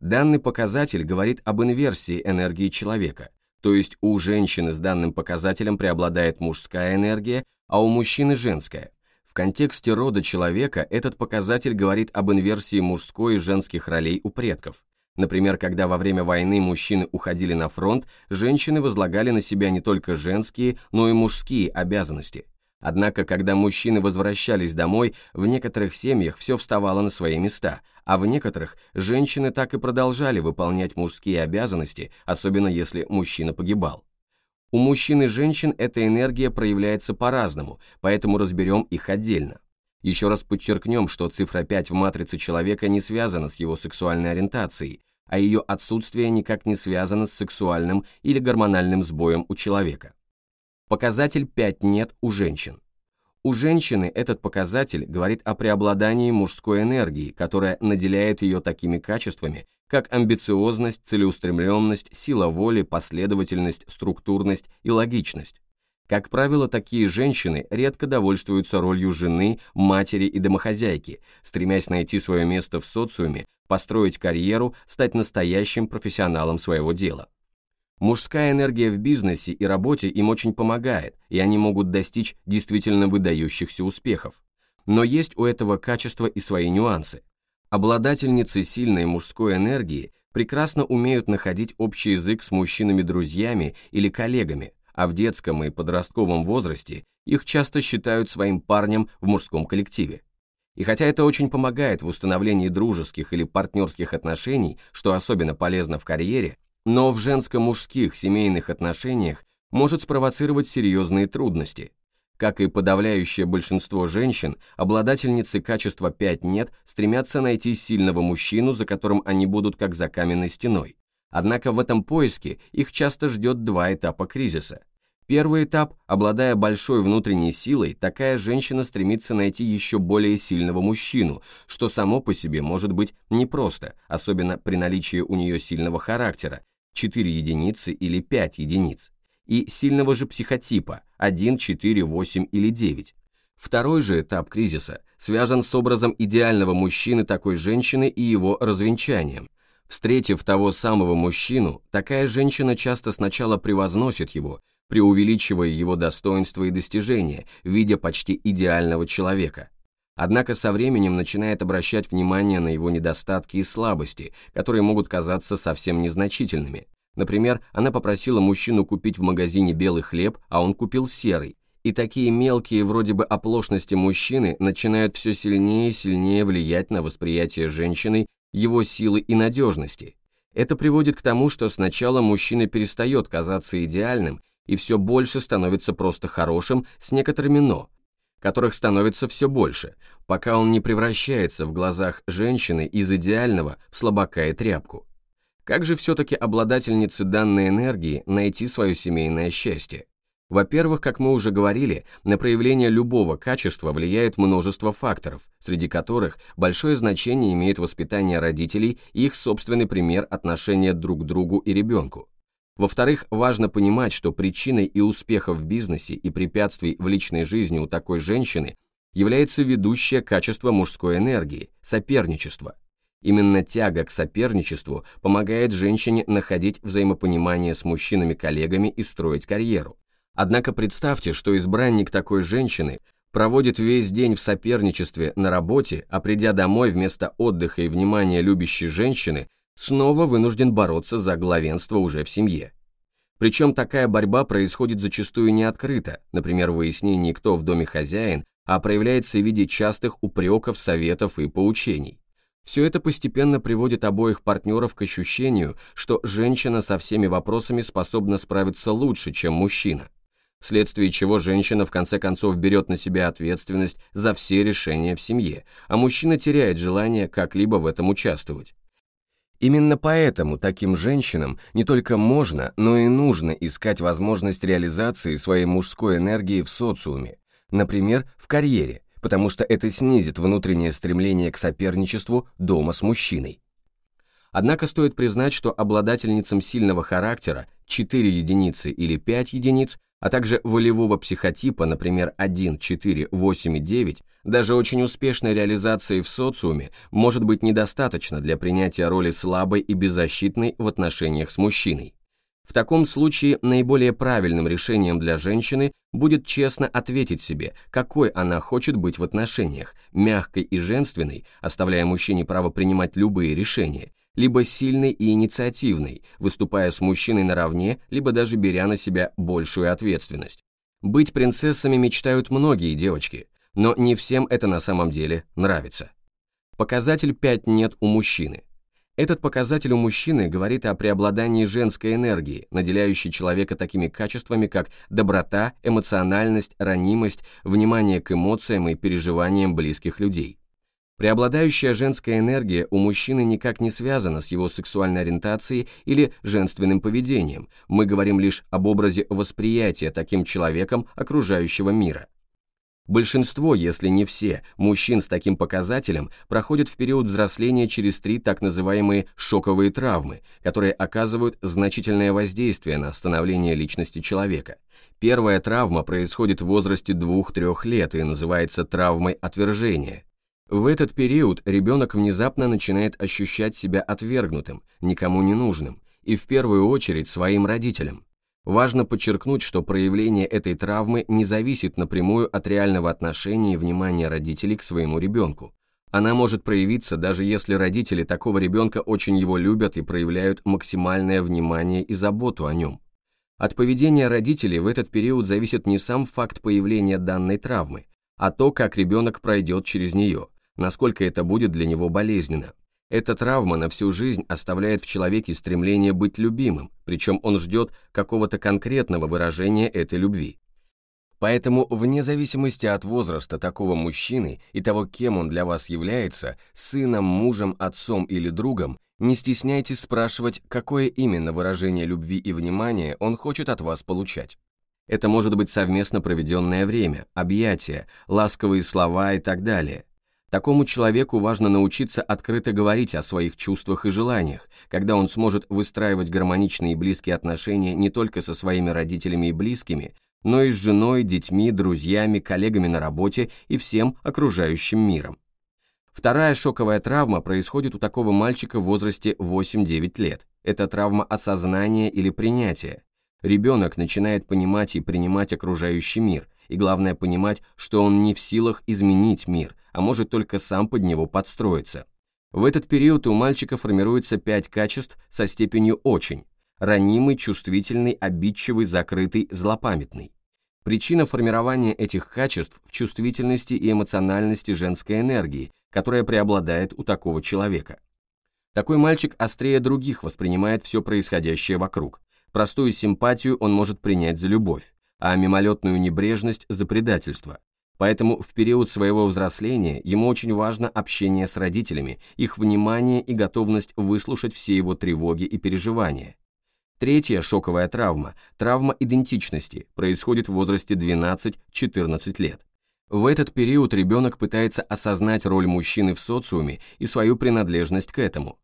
Данный показатель говорит об инверсии энергии человека, то есть у женщины с данным показателем преобладает мужская энергия, а у мужчины женская. В контексте рода человека этот показатель говорит об инверсии мужской и женских ролей у предков. Например, когда во время войны мужчины уходили на фронт, женщины возлагали на себя не только женские, но и мужские обязанности. Однако, когда мужчины возвращались домой, в некоторых семьях все вставало на свои места, а в некоторых женщины так и продолжали выполнять мужские обязанности, особенно если мужчина погибал. У мужчин и женщин эта энергия проявляется по-разному, поэтому разберем их отдельно. Еще раз подчеркнем, что цифра 5 в матрице человека не связана с его сексуальной ориентацией, а ее отсутствие никак не связано с сексуальным или гормональным сбоем у человека. Показатель 5 нет у женщин. У женщины этот показатель говорит о преобладании мужской энергии, которая наделяет ее такими качествами, как амбициозность, целеустремленность, сила воли, последовательность, структурность и логичность. Как правило, такие женщины редко довольствуются ролью жены, матери и домохозяйки, стремясь найти свое место в социуме, построить карьеру, стать настоящим профессионалом своего дела. Мужская энергия в бизнесе и работе им очень помогает, и они могут достичь действительно выдающихся успехов. Но есть у этого качества и свои нюансы. Обладательницы сильной мужской энергии прекрасно умеют находить общий язык с мужчинами-друзьями или коллегами, а в детском и подростковом возрасте их часто считают своим парнем в мужском коллективе. И хотя это очень помогает в установлении дружеских или партнерских отношений, что особенно полезно в карьере, но в женско-мужских семейных отношениях может спровоцировать серьезные трудности. Как и подавляющее большинство женщин, обладательницы качества 5 «нет» стремятся найти сильного мужчину, за которым они будут как за каменной стеной. Однако в этом поиске их часто ждет два этапа кризиса. Первый этап, обладая большой внутренней силой, такая женщина стремится найти еще более сильного мужчину, что само по себе может быть непросто, особенно при наличии у нее сильного характера, 4 единицы или 5 единиц, и сильного же психотипа, 1, 4, 8 или 9. Второй же этап кризиса связан с образом идеального мужчины такой женщины и его развенчанием. Встретив того самого мужчину, такая женщина часто сначала превозносит его, преувеличивая его достоинства и достижения, видя почти идеального человека. Однако со временем начинает обращать внимание на его недостатки и слабости, которые могут казаться совсем незначительными. Например, она попросила мужчину купить в магазине белый хлеб, а он купил серый. И такие мелкие вроде бы оплошности мужчины начинают все сильнее и сильнее влиять на восприятие женщины его силы и надежности. Это приводит к тому, что сначала мужчина перестает казаться идеальным и все больше становится просто хорошим с некоторыми «но», которых становится все больше, пока он не превращается в глазах женщины из идеального в слабака и тряпку. Как же все-таки обладательнице данной энергии найти свое семейное счастье? Во-первых, как мы уже говорили, на проявление любого качества влияет множество факторов, среди которых большое значение имеет воспитание родителей и их собственный пример отношения друг к другу и ребенку. Во-вторых, важно понимать, что причиной и успеха в бизнесе и препятствий в личной жизни у такой женщины является ведущее качество мужской энергии – соперничество. Именно тяга к соперничеству помогает женщине находить взаимопонимание с мужчинами-коллегами и строить карьеру. Однако представьте, что избранник такой женщины проводит весь день в соперничестве на работе, а придя домой вместо отдыха и внимания любящей женщины, снова вынужден бороться за главенство уже в семье. Причем такая борьба происходит зачастую не открыто, например, в кто в доме хозяин, а проявляется в виде частых упреков, советов и поучений. Все это постепенно приводит обоих партнеров к ощущению, что женщина со всеми вопросами способна справиться лучше, чем мужчина вследствие чего женщина в конце концов берет на себя ответственность за все решения в семье, а мужчина теряет желание как-либо в этом участвовать. Именно поэтому таким женщинам не только можно, но и нужно искать возможность реализации своей мужской энергии в социуме, например, в карьере, потому что это снизит внутреннее стремление к соперничеству дома с мужчиной. Однако стоит признать, что обладательницам сильного характера 4 единицы или 5 единиц а также волевого психотипа, например, 1, 4, 8 и 9, даже очень успешной реализации в социуме может быть недостаточно для принятия роли слабой и беззащитной в отношениях с мужчиной. В таком случае наиболее правильным решением для женщины будет честно ответить себе, какой она хочет быть в отношениях, мягкой и женственной, оставляя мужчине право принимать любые решения, либо сильной и инициативной, выступая с мужчиной наравне, либо даже беря на себя большую ответственность. Быть принцессами мечтают многие девочки, но не всем это на самом деле нравится. Показатель 5 нет у мужчины. Этот показатель у мужчины говорит о преобладании женской энергии, наделяющей человека такими качествами, как доброта, эмоциональность, ранимость, внимание к эмоциям и переживаниям близких людей. Преобладающая женская энергия у мужчины никак не связана с его сексуальной ориентацией или женственным поведением, мы говорим лишь об образе восприятия таким человеком окружающего мира. Большинство, если не все, мужчин с таким показателем проходят в период взросления через три так называемые шоковые травмы, которые оказывают значительное воздействие на становление личности человека. Первая травма происходит в возрасте 2-3 лет и называется травмой отвержения. В этот период ребенок внезапно начинает ощущать себя отвергнутым, никому не нужным, и в первую очередь своим родителям. Важно подчеркнуть, что проявление этой травмы не зависит напрямую от реального отношения и внимания родителей к своему ребенку. Она может проявиться даже если родители такого ребенка очень его любят и проявляют максимальное внимание и заботу о нем. От поведения родителей в этот период зависит не сам факт появления данной травмы, а то, как ребенок пройдет через нее, насколько это будет для него болезненно. Эта травма на всю жизнь оставляет в человеке стремление быть любимым, причем он ждет какого-то конкретного выражения этой любви. Поэтому, вне зависимости от возраста такого мужчины и того, кем он для вас является, сыном, мужем, отцом или другом, не стесняйтесь спрашивать, какое именно выражение любви и внимания он хочет от вас получать. Это может быть совместно проведенное время, объятия, ласковые слова и так далее – Такому человеку важно научиться открыто говорить о своих чувствах и желаниях, когда он сможет выстраивать гармоничные и близкие отношения не только со своими родителями и близкими, но и с женой, детьми, друзьями, коллегами на работе и всем окружающим миром. Вторая шоковая травма происходит у такого мальчика в возрасте 8-9 лет. Это травма осознания или принятия. Ребенок начинает понимать и принимать окружающий мир, и главное понимать, что он не в силах изменить мир, а может только сам под него подстроиться. В этот период у мальчика формируется пять качеств со степенью «очень» – ранимый, чувствительный, обидчивый, закрытый, злопамятный. Причина формирования этих качеств в чувствительности и эмоциональности женской энергии, которая преобладает у такого человека. Такой мальчик острее других воспринимает все происходящее вокруг. Простую симпатию он может принять за любовь, а мимолетную небрежность за предательство. Поэтому в период своего взросления ему очень важно общение с родителями, их внимание и готовность выслушать все его тревоги и переживания. Третья шоковая травма, травма идентичности, происходит в возрасте 12-14 лет. В этот период ребенок пытается осознать роль мужчины в социуме и свою принадлежность к этому.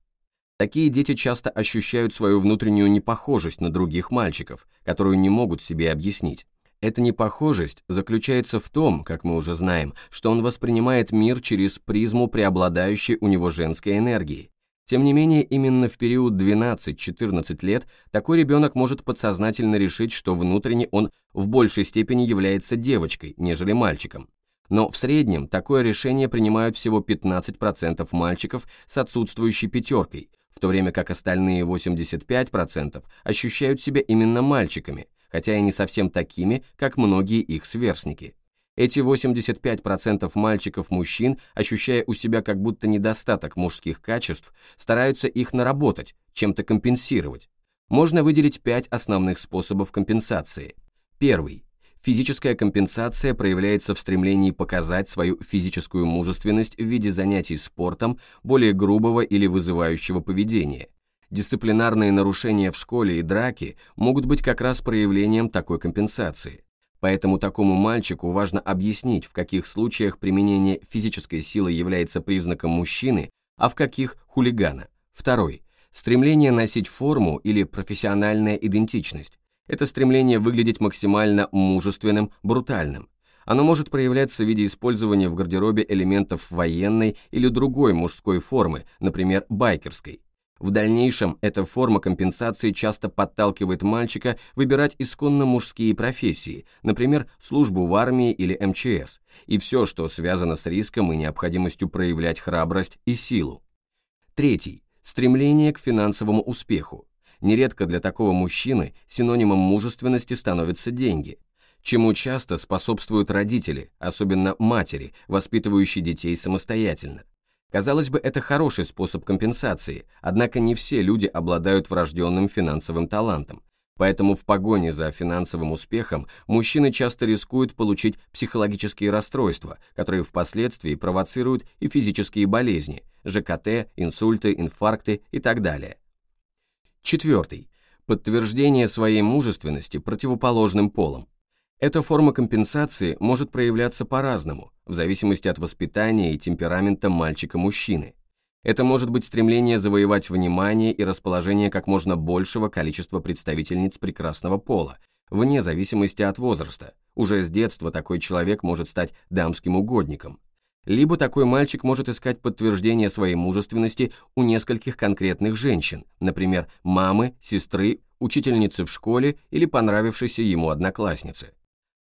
Такие дети часто ощущают свою внутреннюю непохожесть на других мальчиков, которую не могут себе объяснить. Эта непохожесть заключается в том, как мы уже знаем, что он воспринимает мир через призму преобладающей у него женской энергии. Тем не менее, именно в период 12-14 лет такой ребенок может подсознательно решить, что внутренне он в большей степени является девочкой, нежели мальчиком. Но в среднем такое решение принимают всего 15% мальчиков с отсутствующей пятеркой, в то время как остальные 85% ощущают себя именно мальчиками – хотя и не совсем такими, как многие их сверстники. Эти 85% мальчиков-мужчин, ощущая у себя как будто недостаток мужских качеств, стараются их наработать, чем-то компенсировать. Можно выделить пять основных способов компенсации. Первый. Физическая компенсация проявляется в стремлении показать свою физическую мужественность в виде занятий спортом, более грубого или вызывающего поведения, дисциплинарные нарушения в школе и драки могут быть как раз проявлением такой компенсации. Поэтому такому мальчику важно объяснить, в каких случаях применение физической силы является признаком мужчины, а в каких – хулигана. Второй. Стремление носить форму или профессиональная идентичность. Это стремление выглядеть максимально мужественным, брутальным. Оно может проявляться в виде использования в гардеробе элементов военной или другой мужской формы, например, байкерской. В дальнейшем эта форма компенсации часто подталкивает мальчика выбирать исконно мужские профессии, например, службу в армии или МЧС, и все, что связано с риском и необходимостью проявлять храбрость и силу. Третий. Стремление к финансовому успеху. Нередко для такого мужчины синонимом мужественности становятся деньги. чему часто способствуют родители, особенно матери, воспитывающие детей самостоятельно. Казалось бы, это хороший способ компенсации, однако не все люди обладают врожденным финансовым талантом, поэтому в погоне за финансовым успехом мужчины часто рискуют получить психологические расстройства, которые впоследствии провоцируют и физические болезни, ЖКТ, инсульты, инфаркты и так далее. Четвертый. Подтверждение своей мужественности противоположным полом. Эта форма компенсации может проявляться по-разному, в зависимости от воспитания и темперамента мальчика-мужчины. Это может быть стремление завоевать внимание и расположение как можно большего количества представительниц прекрасного пола, вне зависимости от возраста. Уже с детства такой человек может стать дамским угодником. Либо такой мальчик может искать подтверждение своей мужественности у нескольких конкретных женщин, например, мамы, сестры, учительницы в школе или понравившейся ему одноклассницы.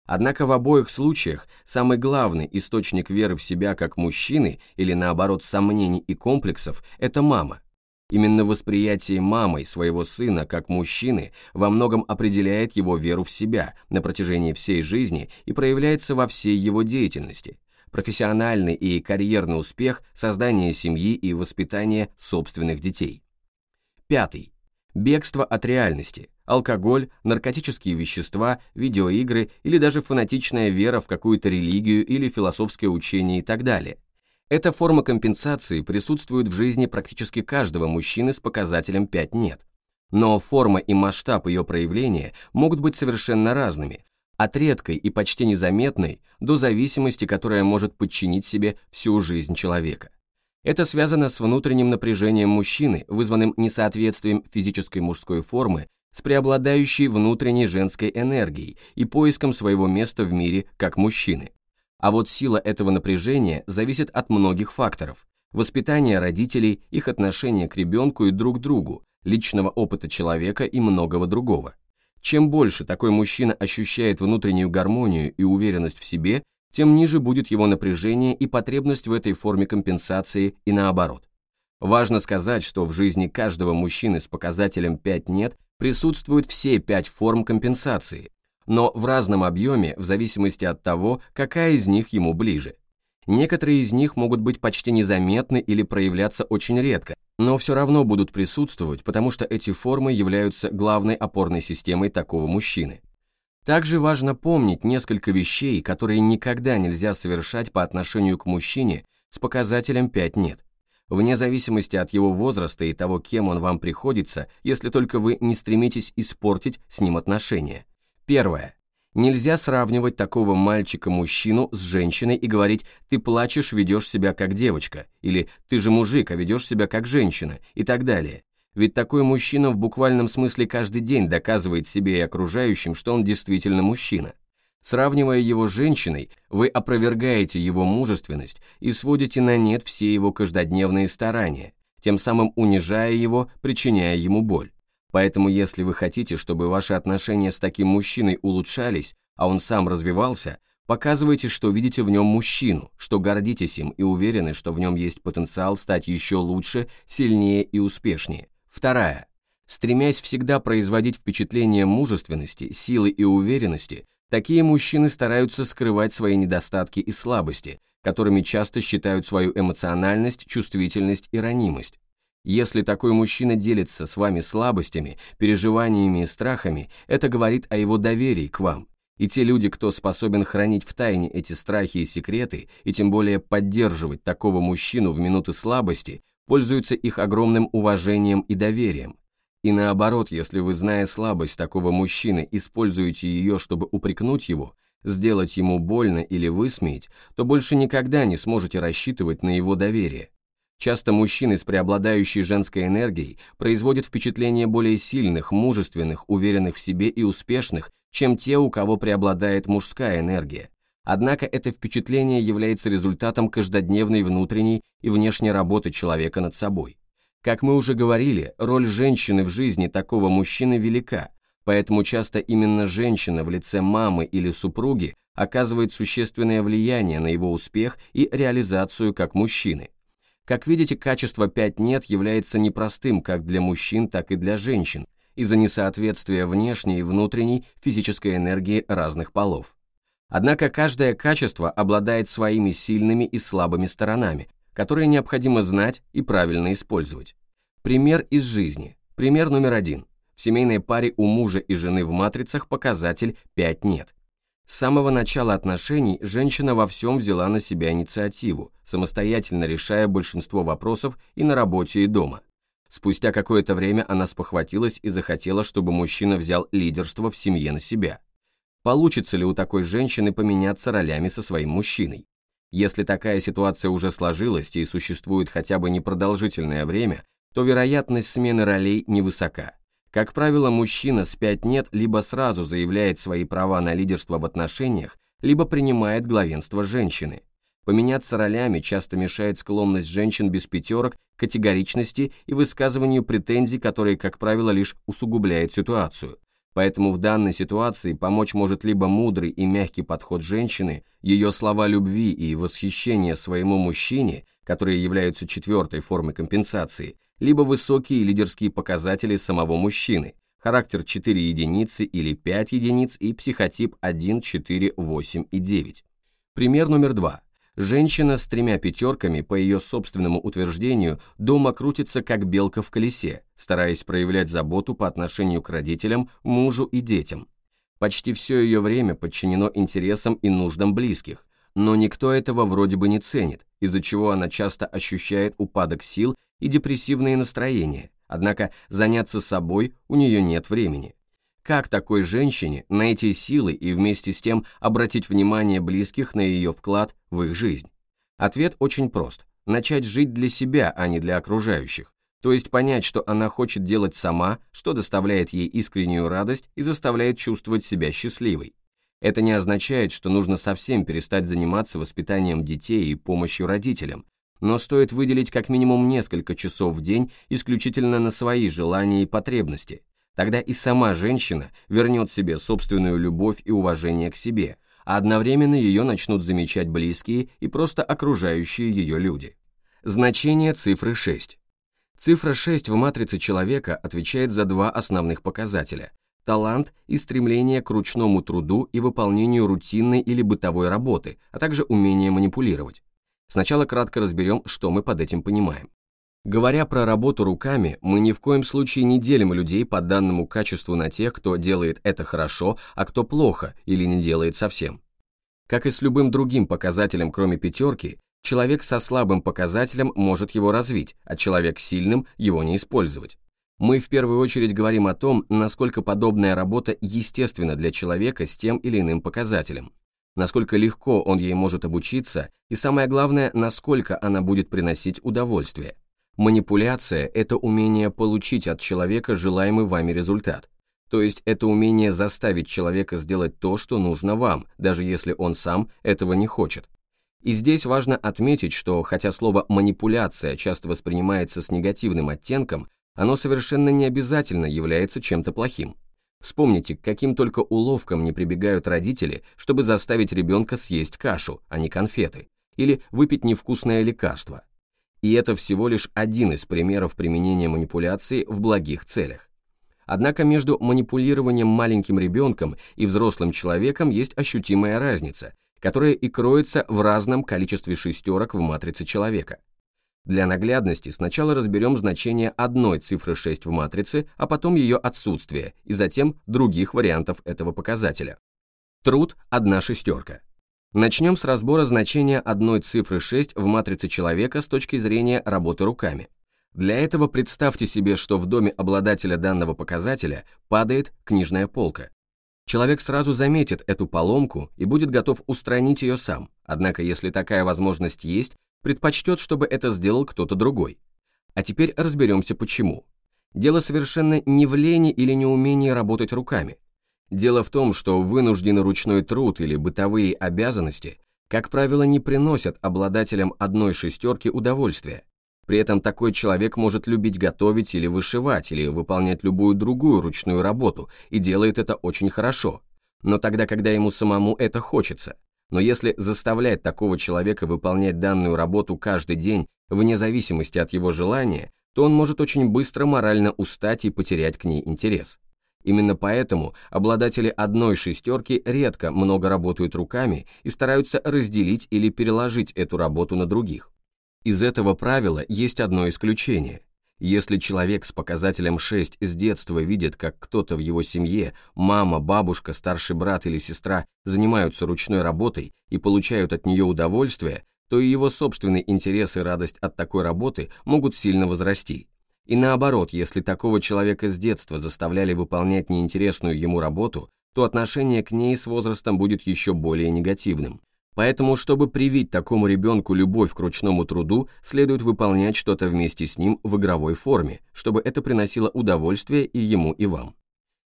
Однако в обоих случаях самый главный источник веры в себя как мужчины или наоборот сомнений и комплексов – это мама. Именно восприятие мамой своего сына как мужчины во многом определяет его веру в себя на протяжении всей жизни и проявляется во всей его деятельности. Профессиональный и карьерный успех, создание семьи и воспитание собственных детей. Пятый. Бегство от реальности – алкоголь, наркотические вещества, видеоигры или даже фанатичная вера в какую-то религию или философское учение и так далее. Эта форма компенсации присутствует в жизни практически каждого мужчины с показателем 5 «нет». Но форма и масштаб ее проявления могут быть совершенно разными, от редкой и почти незаметной до зависимости, которая может подчинить себе всю жизнь человека. Это связано с внутренним напряжением мужчины, вызванным несоответствием физической мужской формы с преобладающей внутренней женской энергией и поиском своего места в мире как мужчины. А вот сила этого напряжения зависит от многих факторов. Воспитания родителей, их отношения к ребенку и друг другу, личного опыта человека и многого другого. Чем больше такой мужчина ощущает внутреннюю гармонию и уверенность в себе, тем ниже будет его напряжение и потребность в этой форме компенсации и наоборот. Важно сказать, что в жизни каждого мужчины с показателем 5 «нет» присутствуют все пять форм компенсации, но в разном объеме в зависимости от того, какая из них ему ближе. Некоторые из них могут быть почти незаметны или проявляться очень редко, но все равно будут присутствовать, потому что эти формы являются главной опорной системой такого мужчины. Также важно помнить несколько вещей, которые никогда нельзя совершать по отношению к мужчине с показателем 5 «нет» вне зависимости от его возраста и того, кем он вам приходится, если только вы не стремитесь испортить с ним отношения. Первое. Нельзя сравнивать такого мальчика-мужчину с женщиной и говорить «ты плачешь, ведешь себя как девочка» или «ты же мужик, а ведешь себя как женщина» и так далее. Ведь такой мужчина в буквальном смысле каждый день доказывает себе и окружающим, что он действительно мужчина. Сравнивая его с женщиной, вы опровергаете его мужественность и сводите на нет все его каждодневные старания, тем самым унижая его, причиняя ему боль. Поэтому если вы хотите, чтобы ваши отношения с таким мужчиной улучшались, а он сам развивался, показывайте, что видите в нем мужчину, что гордитесь им и уверены, что в нем есть потенциал стать еще лучше, сильнее и успешнее. Вторая. Стремясь всегда производить впечатление мужественности, силы и уверенности, Такие мужчины стараются скрывать свои недостатки и слабости, которыми часто считают свою эмоциональность, чувствительность и ранимость. Если такой мужчина делится с вами слабостями, переживаниями и страхами, это говорит о его доверии к вам. И те люди, кто способен хранить в тайне эти страхи и секреты, и тем более поддерживать такого мужчину в минуты слабости, пользуются их огромным уважением и доверием. И наоборот, если вы, зная слабость такого мужчины, используете ее, чтобы упрекнуть его, сделать ему больно или высмеять, то больше никогда не сможете рассчитывать на его доверие. Часто мужчины с преобладающей женской энергией производят впечатление более сильных, мужественных, уверенных в себе и успешных, чем те, у кого преобладает мужская энергия. Однако это впечатление является результатом каждодневной внутренней и внешней работы человека над собой. Как мы уже говорили, роль женщины в жизни такого мужчины велика, поэтому часто именно женщина в лице мамы или супруги оказывает существенное влияние на его успех и реализацию как мужчины. Как видите, качество 5 «нет» является непростым как для мужчин, так и для женщин, из-за несоответствия внешней и внутренней физической энергии разных полов. Однако каждое качество обладает своими сильными и слабыми сторонами, которые необходимо знать и правильно использовать. Пример из жизни. Пример номер один. В семейной паре у мужа и жены в матрицах показатель 5 нет. С самого начала отношений женщина во всем взяла на себя инициативу, самостоятельно решая большинство вопросов и на работе, и дома. Спустя какое-то время она спохватилась и захотела, чтобы мужчина взял лидерство в семье на себя. Получится ли у такой женщины поменяться ролями со своим мужчиной? Если такая ситуация уже сложилась и существует хотя бы непродолжительное время, то вероятность смены ролей невысока. Как правило, мужчина с 5 нет либо сразу заявляет свои права на лидерство в отношениях, либо принимает главенство женщины. Поменяться ролями часто мешает склонность женщин без пятерок категоричности и высказыванию претензий, которые, как правило, лишь усугубляют ситуацию. Поэтому в данной ситуации помочь может либо мудрый и мягкий подход женщины, ее слова любви и восхищения своему мужчине, которые являются четвертой формой компенсации, либо высокие лидерские показатели самого мужчины, характер 4 единицы или 5 единиц и психотип 1, 4, 8 и 9. Пример номер два. Женщина с тремя пятерками, по ее собственному утверждению, дома крутится как белка в колесе, стараясь проявлять заботу по отношению к родителям, мужу и детям. Почти все ее время подчинено интересам и нуждам близких, но никто этого вроде бы не ценит, из-за чего она часто ощущает упадок сил и депрессивные настроения, однако заняться собой у нее нет времени. Как такой женщине найти силы и вместе с тем обратить внимание близких на ее вклад в их жизнь? Ответ очень прост. Начать жить для себя, а не для окружающих. То есть понять, что она хочет делать сама, что доставляет ей искреннюю радость и заставляет чувствовать себя счастливой. Это не означает, что нужно совсем перестать заниматься воспитанием детей и помощью родителям, но стоит выделить как минимум несколько часов в день исключительно на свои желания и потребности. Тогда и сама женщина вернет себе собственную любовь и уважение к себе, а одновременно ее начнут замечать близкие и просто окружающие ее люди. Значение цифры 6. Цифра 6 в матрице человека отвечает за два основных показателя – талант и стремление к ручному труду и выполнению рутинной или бытовой работы, а также умение манипулировать. Сначала кратко разберем, что мы под этим понимаем. Говоря про работу руками, мы ни в коем случае не делим людей по данному качеству на тех, кто делает это хорошо, а кто плохо или не делает совсем. Как и с любым другим показателем, кроме пятерки, человек со слабым показателем может его развить, а человек сильным его не использовать. Мы в первую очередь говорим о том, насколько подобная работа естественна для человека с тем или иным показателем насколько легко он ей может обучиться и самое главное, насколько она будет приносить удовольствие. Манипуляция – это умение получить от человека желаемый вами результат. То есть это умение заставить человека сделать то, что нужно вам, даже если он сам этого не хочет. И здесь важно отметить, что хотя слово «манипуляция» часто воспринимается с негативным оттенком, оно совершенно не обязательно является чем-то плохим. Вспомните, к каким только уловкам не прибегают родители, чтобы заставить ребенка съесть кашу, а не конфеты, или выпить невкусное лекарство. И это всего лишь один из примеров применения манипуляции в благих целях. Однако между манипулированием маленьким ребенком и взрослым человеком есть ощутимая разница, которая и кроется в разном количестве шестерок в матрице человека. Для наглядности сначала разберем значение одной цифры 6 в матрице, а потом ее отсутствие, и затем других вариантов этого показателя. Труд – одна шестерка. Начнем с разбора значения одной цифры 6 в матрице человека с точки зрения работы руками. Для этого представьте себе, что в доме обладателя данного показателя падает книжная полка. Человек сразу заметит эту поломку и будет готов устранить ее сам, однако если такая возможность есть, предпочтет, чтобы это сделал кто-то другой. А теперь разберемся почему. Дело совершенно не в лени или неумении работать руками. Дело в том, что вынужденный ручной труд или бытовые обязанности, как правило, не приносят обладателям одной шестерки удовольствия. При этом такой человек может любить готовить или вышивать, или выполнять любую другую ручную работу, и делает это очень хорошо. Но тогда, когда ему самому это хочется. Но если заставлять такого человека выполнять данную работу каждый день, вне зависимости от его желания, то он может очень быстро морально устать и потерять к ней интерес. Именно поэтому обладатели одной шестерки редко много работают руками и стараются разделить или переложить эту работу на других. Из этого правила есть одно исключение. Если человек с показателем 6 с детства видит, как кто-то в его семье, мама, бабушка, старший брат или сестра занимаются ручной работой и получают от нее удовольствие, то и его собственный интерес и радость от такой работы могут сильно возрасти. И наоборот, если такого человека с детства заставляли выполнять неинтересную ему работу, то отношение к ней с возрастом будет еще более негативным. Поэтому, чтобы привить такому ребенку любовь к ручному труду, следует выполнять что-то вместе с ним в игровой форме, чтобы это приносило удовольствие и ему, и вам.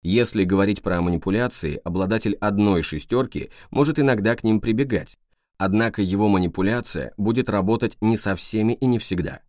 Если говорить про манипуляции, обладатель одной шестерки может иногда к ним прибегать, однако его манипуляция будет работать не со всеми и не всегда.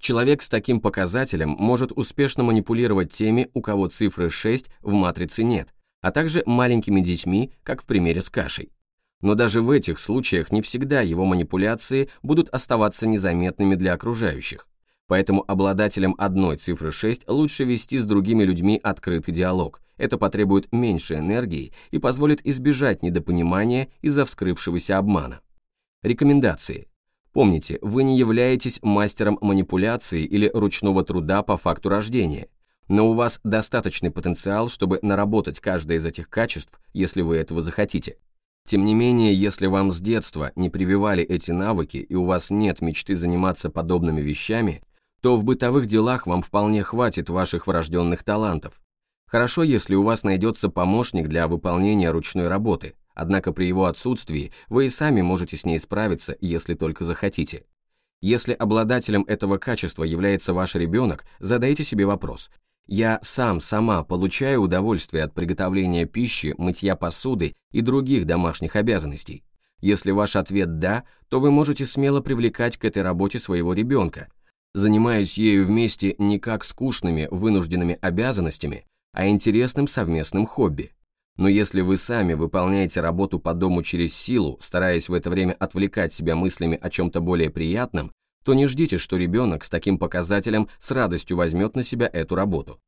Человек с таким показателем может успешно манипулировать теми, у кого цифры 6 в матрице нет, а также маленькими детьми, как в примере с кашей. Но даже в этих случаях не всегда его манипуляции будут оставаться незаметными для окружающих. Поэтому обладателям одной цифры 6 лучше вести с другими людьми открытый диалог. Это потребует меньше энергии и позволит избежать недопонимания из-за вскрывшегося обмана. Рекомендации. Помните, вы не являетесь мастером манипуляции или ручного труда по факту рождения, но у вас достаточный потенциал, чтобы наработать каждое из этих качеств, если вы этого захотите. Тем не менее, если вам с детства не прививали эти навыки и у вас нет мечты заниматься подобными вещами, то в бытовых делах вам вполне хватит ваших врожденных талантов. Хорошо, если у вас найдется помощник для выполнения ручной работы, однако при его отсутствии вы и сами можете с ней справиться, если только захотите. Если обладателем этого качества является ваш ребенок, задайте себе вопрос – я сам, сама получаю удовольствие от приготовления пищи, мытья посуды и других домашних обязанностей. Если ваш ответ «да», то вы можете смело привлекать к этой работе своего ребенка, занимаясь ею вместе не как скучными, вынужденными обязанностями, а интересным совместным хобби. Но если вы сами выполняете работу по дому через силу, стараясь в это время отвлекать себя мыслями о чем-то более приятном, то не ждите, что ребенок с таким показателем с радостью возьмет на себя эту работу.